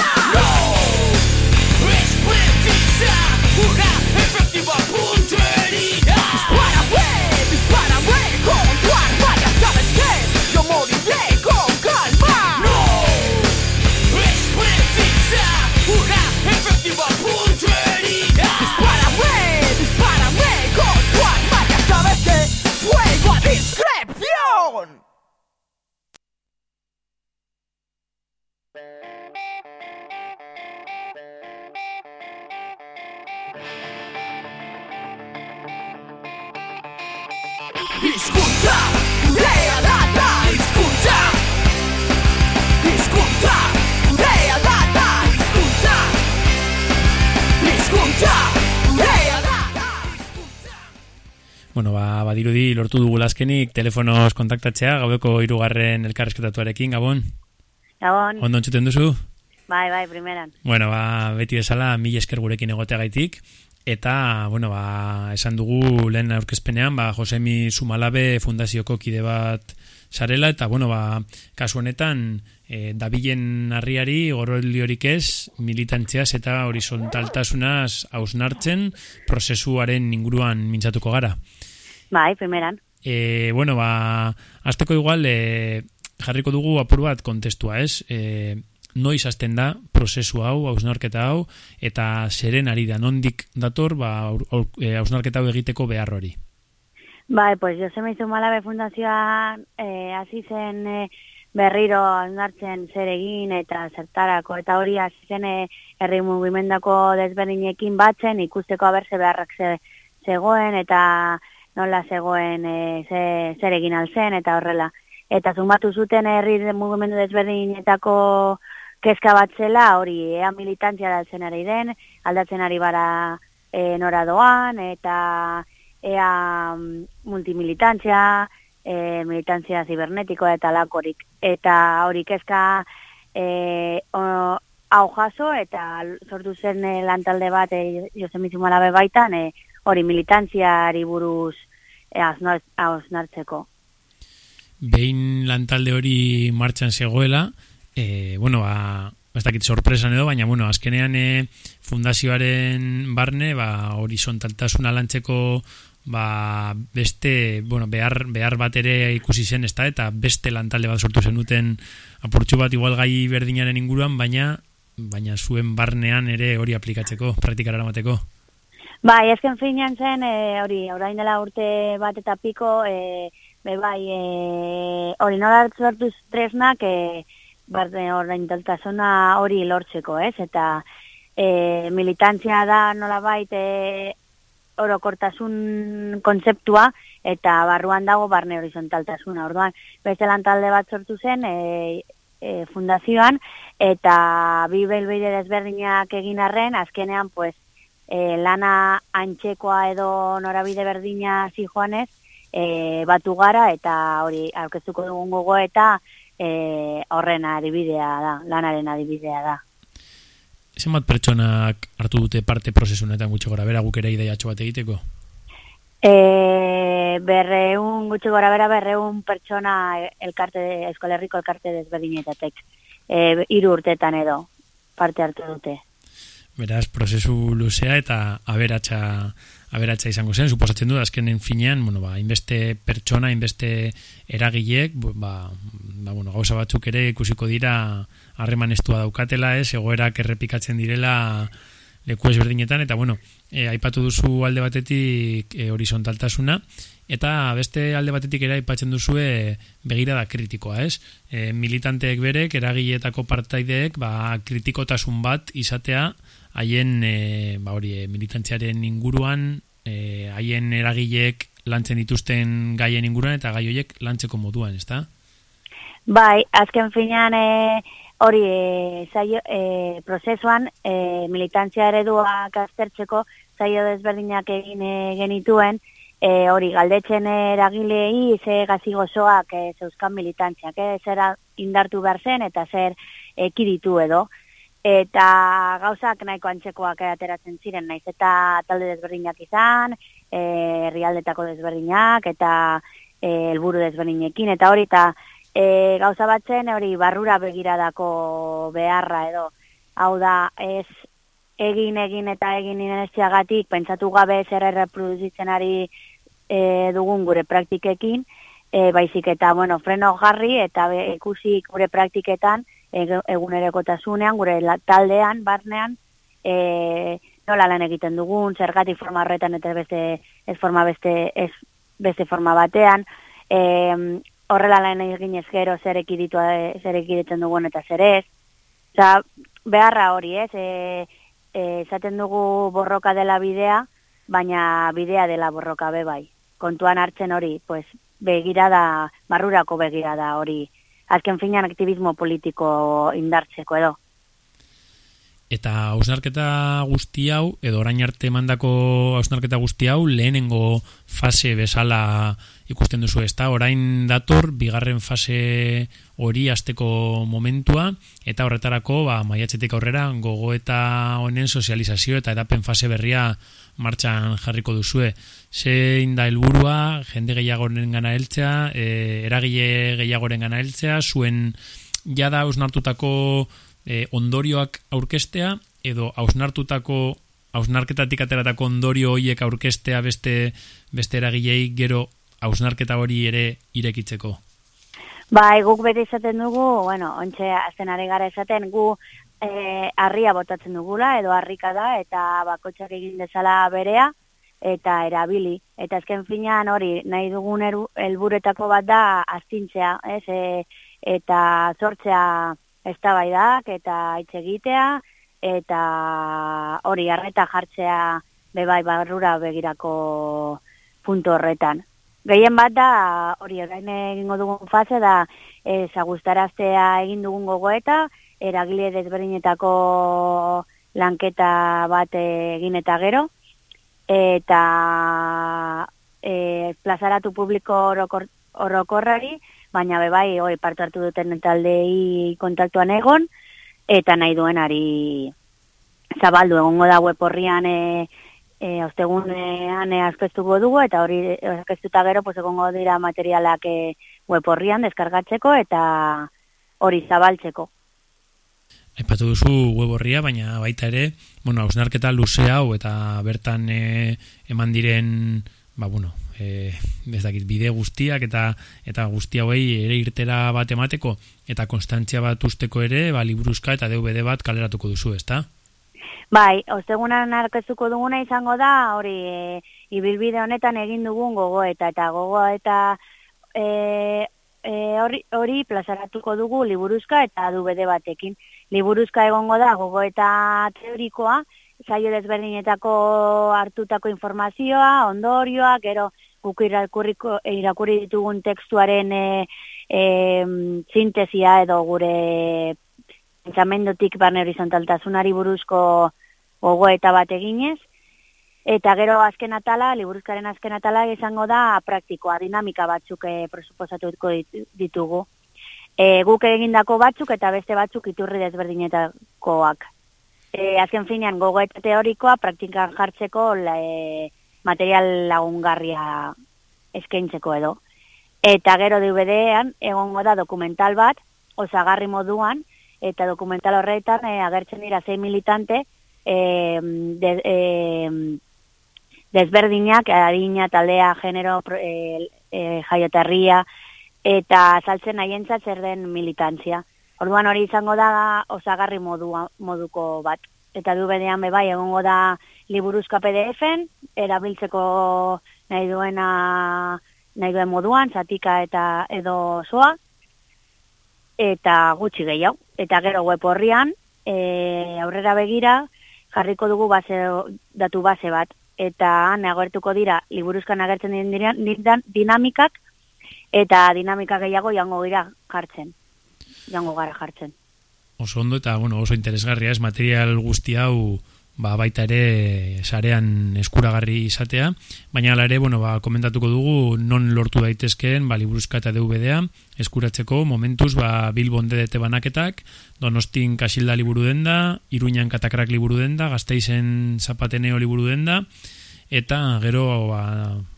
Hizkuntza, gurea da da hizkuntza Hizkuntza, gurea da da hizkuntza Hizkuntza, gurea da da hizkuntza Bueno, ba, badirudi lortu dugu azkenik telefonoz kontaktatzea, gaueko hirugarren elkarrezketatuarekin, Gabon? Gabon. Ondo entzuten duzu? Bai, bai, primeran. Bueno, ba, beti bezala, mil esker gurekin egoteagaitik. Eta, bueno, ba, esan dugu lehen aurkezpenean, ba, Josemi Sumalabe fundazioko kide bat sarela, eta, bueno, ba, kasu honetan, e, dabilen harriari, goroldi horik ez, militantziaz eta horizontaltasunaz hausnartzen, prozesuaren inguruan mintzatuko gara. Bai, primeran. E, bueno, ba, azteko igual, e, jarriko dugu apur bat kontestua, ez? E, noiz hasten da prozesu hau, hausnarketa hau, eta zeren ari da, nondik dator, ba, e, hausnarketa hau egiteko behar hori. Bai, pues Joseme Izumalabe fundazioa eh, hasi zen eh, berriro onartzen zer egin eta zertarako. Eta hori hasi zen eh, herri mugimendako desberdinekin batzen, ikusteko aberse beharrak ze, zegoen eta nola zegoen eh, ze, zer egin alzen eta horrela. Eta zumatu zuten herri mugimendu desberdinetako kezka bat zela, hori ea militantzia daltzen ari den, aldatzen ari bara e, nora doan, eta ea mm, multimilitantzia, e, militantzia zibernetikoa eta lakorik. Eta hori kezka e, o, hau jaso eta sortu zen lantalde bat e, Josemi Zumalabe baitan, e, hori militantziari buruz e, hausnar- hausnartzeko. Behin lantalde hori martxan zegoela, e, bueno, ba, ez dakit sorpresan edo, baina, bueno, azkenean e, fundazioaren barne, ba, horizontaltasuna lantzeko ba, beste, bueno, behar, behar bat ere ikusi zen, ez da, eta beste lantalde bat sortu zenuten apurtxu bat igual gai berdinaren inguruan, baina baina zuen barnean ere hori aplikatzeko, praktikara eramateko. Bai, ezken finean zen, e, hori, orain dela urte bat eta piko, e, be bai, e, hori nola sortu tresnak, e, orain daltasuna hori lortzeko, ez? Eta e, militantzia da nola bait, e, orokortasun kontzeptua, eta barruan dago barne horizontaltasuna. Orduan, beste lantalde bat sortu zen, e, e, fundazioan, eta bi belbeide desberdinak egin arren, azkenean, pues, e, lana antxekoa edo norabide berdina zijoanez, e, batu gara, eta hori aurkeztuko dugun gogo eta e, horren adibidea da, lanaren adibidea da. Zenbat pertsonak hartu dute parte prozesu honetan gutxi gora bera guk ere ideiatxo bat egiteko? E, berreun, gutxi gora bera, berreun pertsona elkarte, Euskal Herriko elkarte desberdinetatek. E, iru urtetan edo parte hartu dute. Beraz, prozesu luzea eta aberatsa aberatsa izango zen, suposatzen du, azkenen finean, bueno, ba, inbeste pertsona, inbeste eragilek, ba, ba, bueno, gauza batzuk ere ikusiko dira harreman estua daukatela, ez, egoerak errepikatzen direla leku ezberdinetan, eta bueno, e, aipatu duzu alde batetik e, horizontaltasuna, eta beste alde batetik ere aipatzen duzue begirada kritikoa, ez? E, militanteek berek, eragileetako partaideek, ba, kritikotasun bat izatea, haien e, ba hori e, militantziaren inguruan e, haien eragileek lantzen dituzten gaien inguruan eta gai horiek lantzeko moduan, ezta? Bai, azken finean e, hori e, zaio, e, prozesuan e, militantzia ereduak aztertzeko zaio desberdinak egin genituen e, hori galdetzen eragilei ze gazi gozoak e, zeuzkan militantziak, e, zer indartu behar zen eta zer ekiditu edo eta gauzak nahiko antzekoak ateratzen ziren, naiz eta talde desberdinak izan, e, herrialdetako desberdinak, eta e, helburu desberdinekin, eta hori, eta e, gauza batzen hori barrura begiradako beharra edo, hau da, ez egin egin eta egin inertziagatik, pentsatu gabe zer erreproduzitzen ari e, dugun gure praktikekin, e, baizik eta, bueno, freno jarri eta be, ikusi gure praktiketan, egunerokotasunean, gure taldean, barnean, e, nola lan egiten dugun, zergatik forma horretan eta beste, ez forma beste, ez beste forma batean, e, horrela lan egin ez gero zer ekiditua, zer ekiditzen dugun eta zer ez. Osa, beharra hori, ez? E, eh, esaten dugu borroka dela bidea, baina bidea dela borroka be bai. Kontuan hartzen hori, pues, begirada, barrurako begirada hori, azken finan aktivismo politiko indartzeko edo. Eta hausnarketa guzti hau, edo orain arte mandako hausnarketa guzti hau, lehenengo fase bezala ikusten duzu ezta, orain dator, bigarren fase hori azteko momentua, eta horretarako, ba, maiatzetik aurrera, gogo eta honen sozializazio eta edapen fase berria martxan jarriko duzue. Zein da helburua jende gehiagoren gana heltzea, e, eragile gehiagoren gana heltzea, zuen jada hausnartutako e, ondorioak aurkestea edo hausnartutako hausnarketatik ateratako ondorio hoiek aurkestea beste beste eragilei gero hausnarketa hori ere irekitzeko. Bai, guk bete izaten dugu, bueno, ontxe azten ari gara esaten, gu e, harria botatzen dugula, edo harrika da, eta bakotxak egin dezala berea, eta erabili. Eta azken finean hori, nahi dugun helburetako bat da astintzea, ez? E, eta sortzea eztabaidak eta hitz egitea eta hori arreta jartzea bebai barrura begirako puntu horretan. Gehien bat da hori orain egingo dugun fase da ezagustaraztea egin dugun gogoeta, eragile desberdinetako lanketa bat egin eta gero eta e, plazaratu publiko orokor, orokorrari, baina bebai oi parte hartu duten taldei kontaktuan egon eta nahi duenari zabaldu egongo da web horrian e, e, ostegunean e, azkeztuko dugu eta hori azkeztuta gero pues egongo dira materialak e, web horrian deskargatzeko eta hori zabaltzeko. Aipatu duzu web horria, baina baita ere, bueno, hausnarketa luze hau eta bertan e, eman diren, ba, bueno, e, ez dakit, bide guztiak eta eta guzti hauei ere irtera bat emateko eta konstantzia bat usteko ere, ba, liburuzka eta DVD bat kaleratuko duzu, ezta? Bai, ostegunan arkezuko duguna izango da, hori e, ibilbide honetan egin dugun gogoeta eta gogoeta e, e, hori, hori plazaratuko dugu liburuzka eta DVD batekin. Liburuzka egongo da gogoeta teorikoa, saio desberdinetako hartutako informazioa, ondorioa, gero guk irakurriko irakurri ditugun tekstuaren e, e, sintesia edo gure pentsamendutik barne horizontaltasunari buruzko gogoeta bat eginez. Eta gero azken atala, liburuzkaren azken atala izango da praktikoa, dinamika batzuk e, presuposatuko ditu- ditugu. E, guk egindako batzuk eta beste batzuk iturri desberdinetakoak. E, azken finean gogoeta teorikoa praktikan jartzeko la, e, material lagungarria eskaintzeko edo. Eta gero DVD-an egongo da dokumental bat, osagarri moduan, eta dokumental horretan e, agertzen dira zei militante e, de, e, desberdinak, adina, taldea, genero, e, e, jaioterria, eta azaltzen haientzat zer den militantzia. Orduan hori izango da osagarri modua, moduko bat. Eta du bedean bebai egongo da liburuzka PDF-en, erabiltzeko nahi duena nahi duen moduan, zatika eta edo soa, eta gutxi gehiago. Eta gero web horrian, e, aurrera begira, jarriko dugu base, datu base bat. Eta han agertuko dira, liburuzkan agertzen diren dinamikak, eta dinamika gehiago jango gira jartzen. Jango gara jartzen. Oso ondo eta bueno, oso interesgarria ez material guzti hau ba, baita ere sarean eskuragarri izatea, baina hala ere, bueno, ba, komentatuko dugu non lortu daitezkeen ba, liburuzka eta DVD-a eskuratzeko momentuz ba, Bilbon DDT banaketak, Donostin Kasilda liburu denda, Iruñan Katakrak liburu denda, Gasteizen Zapateneo liburu denda, eta gero ba,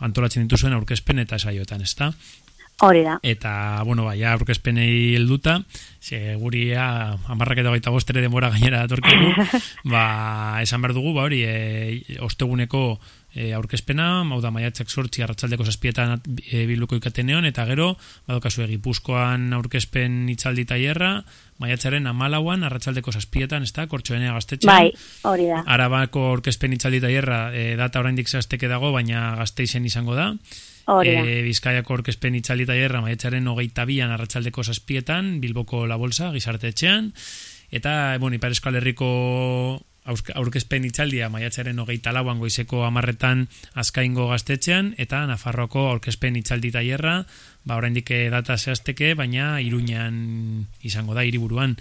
antolatzen dituzuen aurkezpen eta saioetan, ezta? Hori da. Eta, bueno, bai, aurkezpenei helduta, ze guria amarrak eta baita bostere denbora gainera datorkigu, ba, esan behar dugu, ba, hori, e, osteguneko e, aurkezpena, hau da maiatzak sortzi arratzaldeko zazpietan e, bilduko ikateneon, eta gero, badokazu egipuzkoan aurkezpen itzaldi taierra, maiatzaren amalauan arratzaldeko zazpietan, ez da, kortxoenea gaztetxean. Bai, hori da. Arabako aurkezpen itzaldi taierra, e, data oraindik zehazteke dago, baina gazteizen izango da. E, Bizkaiako orkezpen itzali taierra maiatzaren hogeita bian arratsaldeko zazpietan, Bilboko La Bolsa, gizarte etxean, eta, bueno, Ipar Euskal Herriko aurk- aurkezpen itzaldia maiatzaren hogeita lauan goizeko amarretan azkaingo gaztetxean, eta Nafarroko aurkezpen itzaldi tailerra, ba, oraindik eh, data zehazteke, baina iruñan izango da, hiriburuan.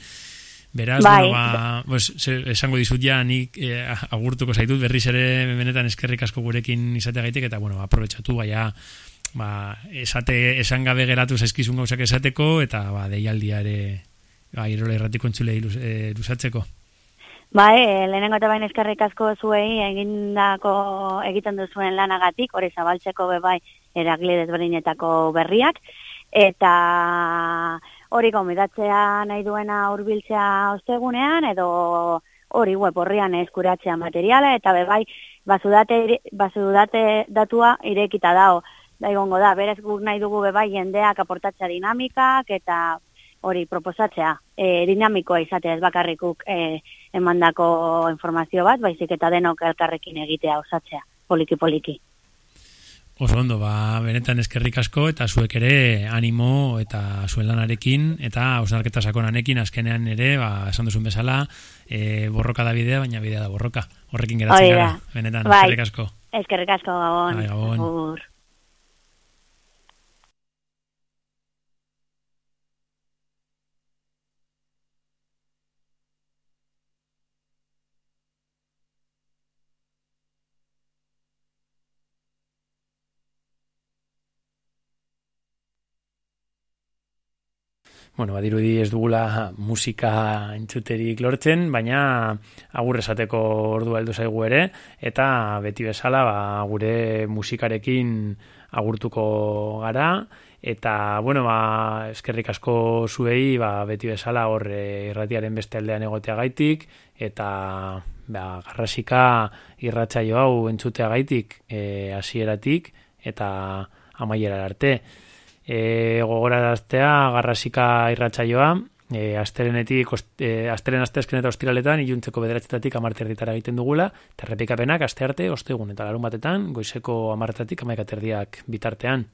Beraz, Bai. bueno, ba, pues, esango dizut ja, nik eh, agurtuko zaitut, berriz ere benetan eskerrik asko gurekin izateagaitik, eta, bueno, aprobetsatu, baina, ba, esate, esan gabe geratu zaizkizun gauzak esateko, eta, ba, deialdia ere, ba, irola erratiko entzulei luz, eh, luzatzeko. Bai, e, lehenengo eta bain eskerrik asko zuei egindako egiten duzuen lanagatik, hori zabaltzeko be bai eragli desberdinetako berriak, eta hori gomidatzea nahi duena hurbiltzea ostegunean, edo hori web horrian eskuratzea materiala, eta be bai bazudate, bazudate datua irekita dao, da egongo da, berez guk nahi dugu be bai jendeak aportatzea dinamikak, eta hori proposatzea, e, dinamikoa izatea ez bakarrikuk e, emandako informazio bat, baizik eta denok elkarrekin egitea osatzea, poliki-poliki. Oso ondo, ba, benetan eskerrik asko, eta zuek ere animo eta zuen lanarekin, eta hausnarketa sakonanekin azkenean ere, ba, esan duzun bezala, e, borroka da bidea, baina bidea da borroka. Horrekin geratzen gara, benetan, Bai. eskerrik asko. Eskerrik asko, Gabon. Bai, Gabon. Agur. Bueno, badirudi ez dugula musika entzuterik lortzen, baina agur esateko ordua heldu zaigu ere, eta beti bezala ba, gure musikarekin agurtuko gara, eta, bueno, ba, eskerrik asko zuei, ba, beti bezala hor eh, irratiaren beste aldean egoteagaitik, eta ba, garrasika irratsaio hau entzuteagaitik eh, hasieratik eta amaiera arte e, gogoraraztea garrasika irratsaioa. E, astelenetik ost- e, astelen asteazken eta ostiraletan iluntzeko bederatzetatik amarte erditara egiten dugula eta errepikapenak aste arte ostegun eta larun batetan goizeko amartatik amaikaterdiak bitartean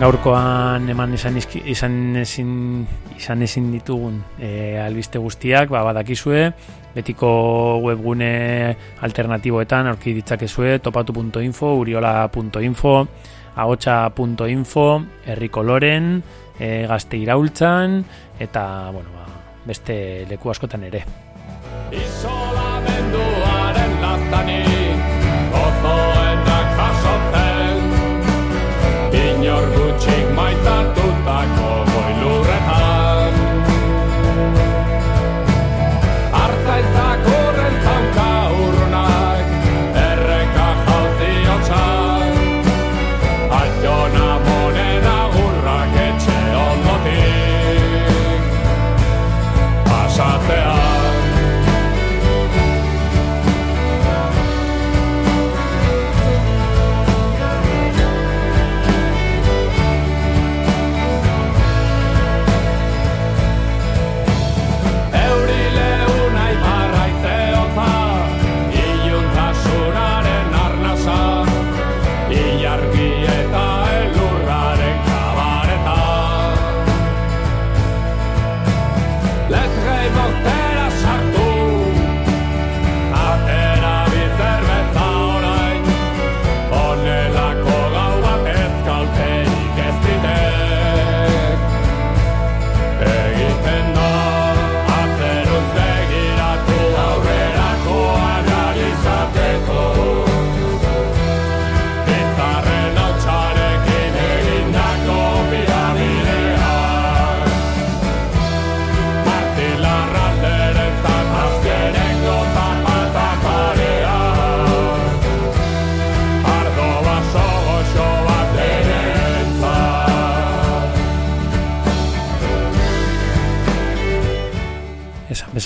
gaurkoan eman izan, izki, izan ezin izan ezin ditugun e, albiste guztiak, ba, badakizue, betiko webgune alternatiboetan aurki ditzakezue, topatu.info, uriola.info, ahotsa.info, herrikoloren, e, gazte iraultzan, eta, bueno, ba, beste leku askotan ere. Isolamenduaren lastani Gozoenak jasotzen Inor gutxik maitatutako goi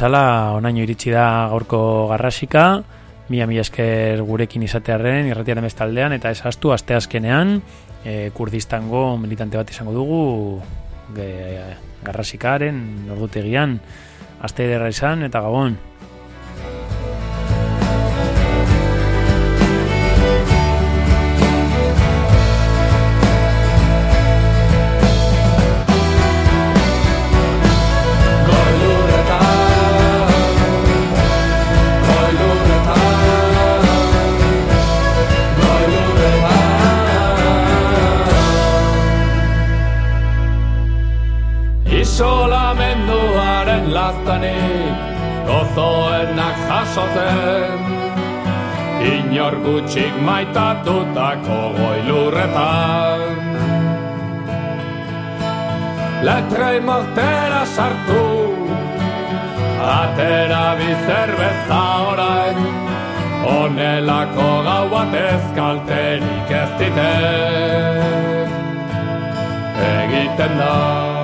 bezala, onaino iritsi da gaurko garrasika, mila mila esker gurekin izatearren, irratiaren bestaldean, eta ez astu, asteazkenean, e, kurdistango militante bat izango dugu, ge, garrasikaren, ordutegian, aste ederra izan, eta gabon. Laztanik gozoenak jasotzen inor gutxik maitatutako goilurretan Letrei mortera sartu Atera bizerbeza orain. Onelako gau batez kalterik ez dite. Egiten da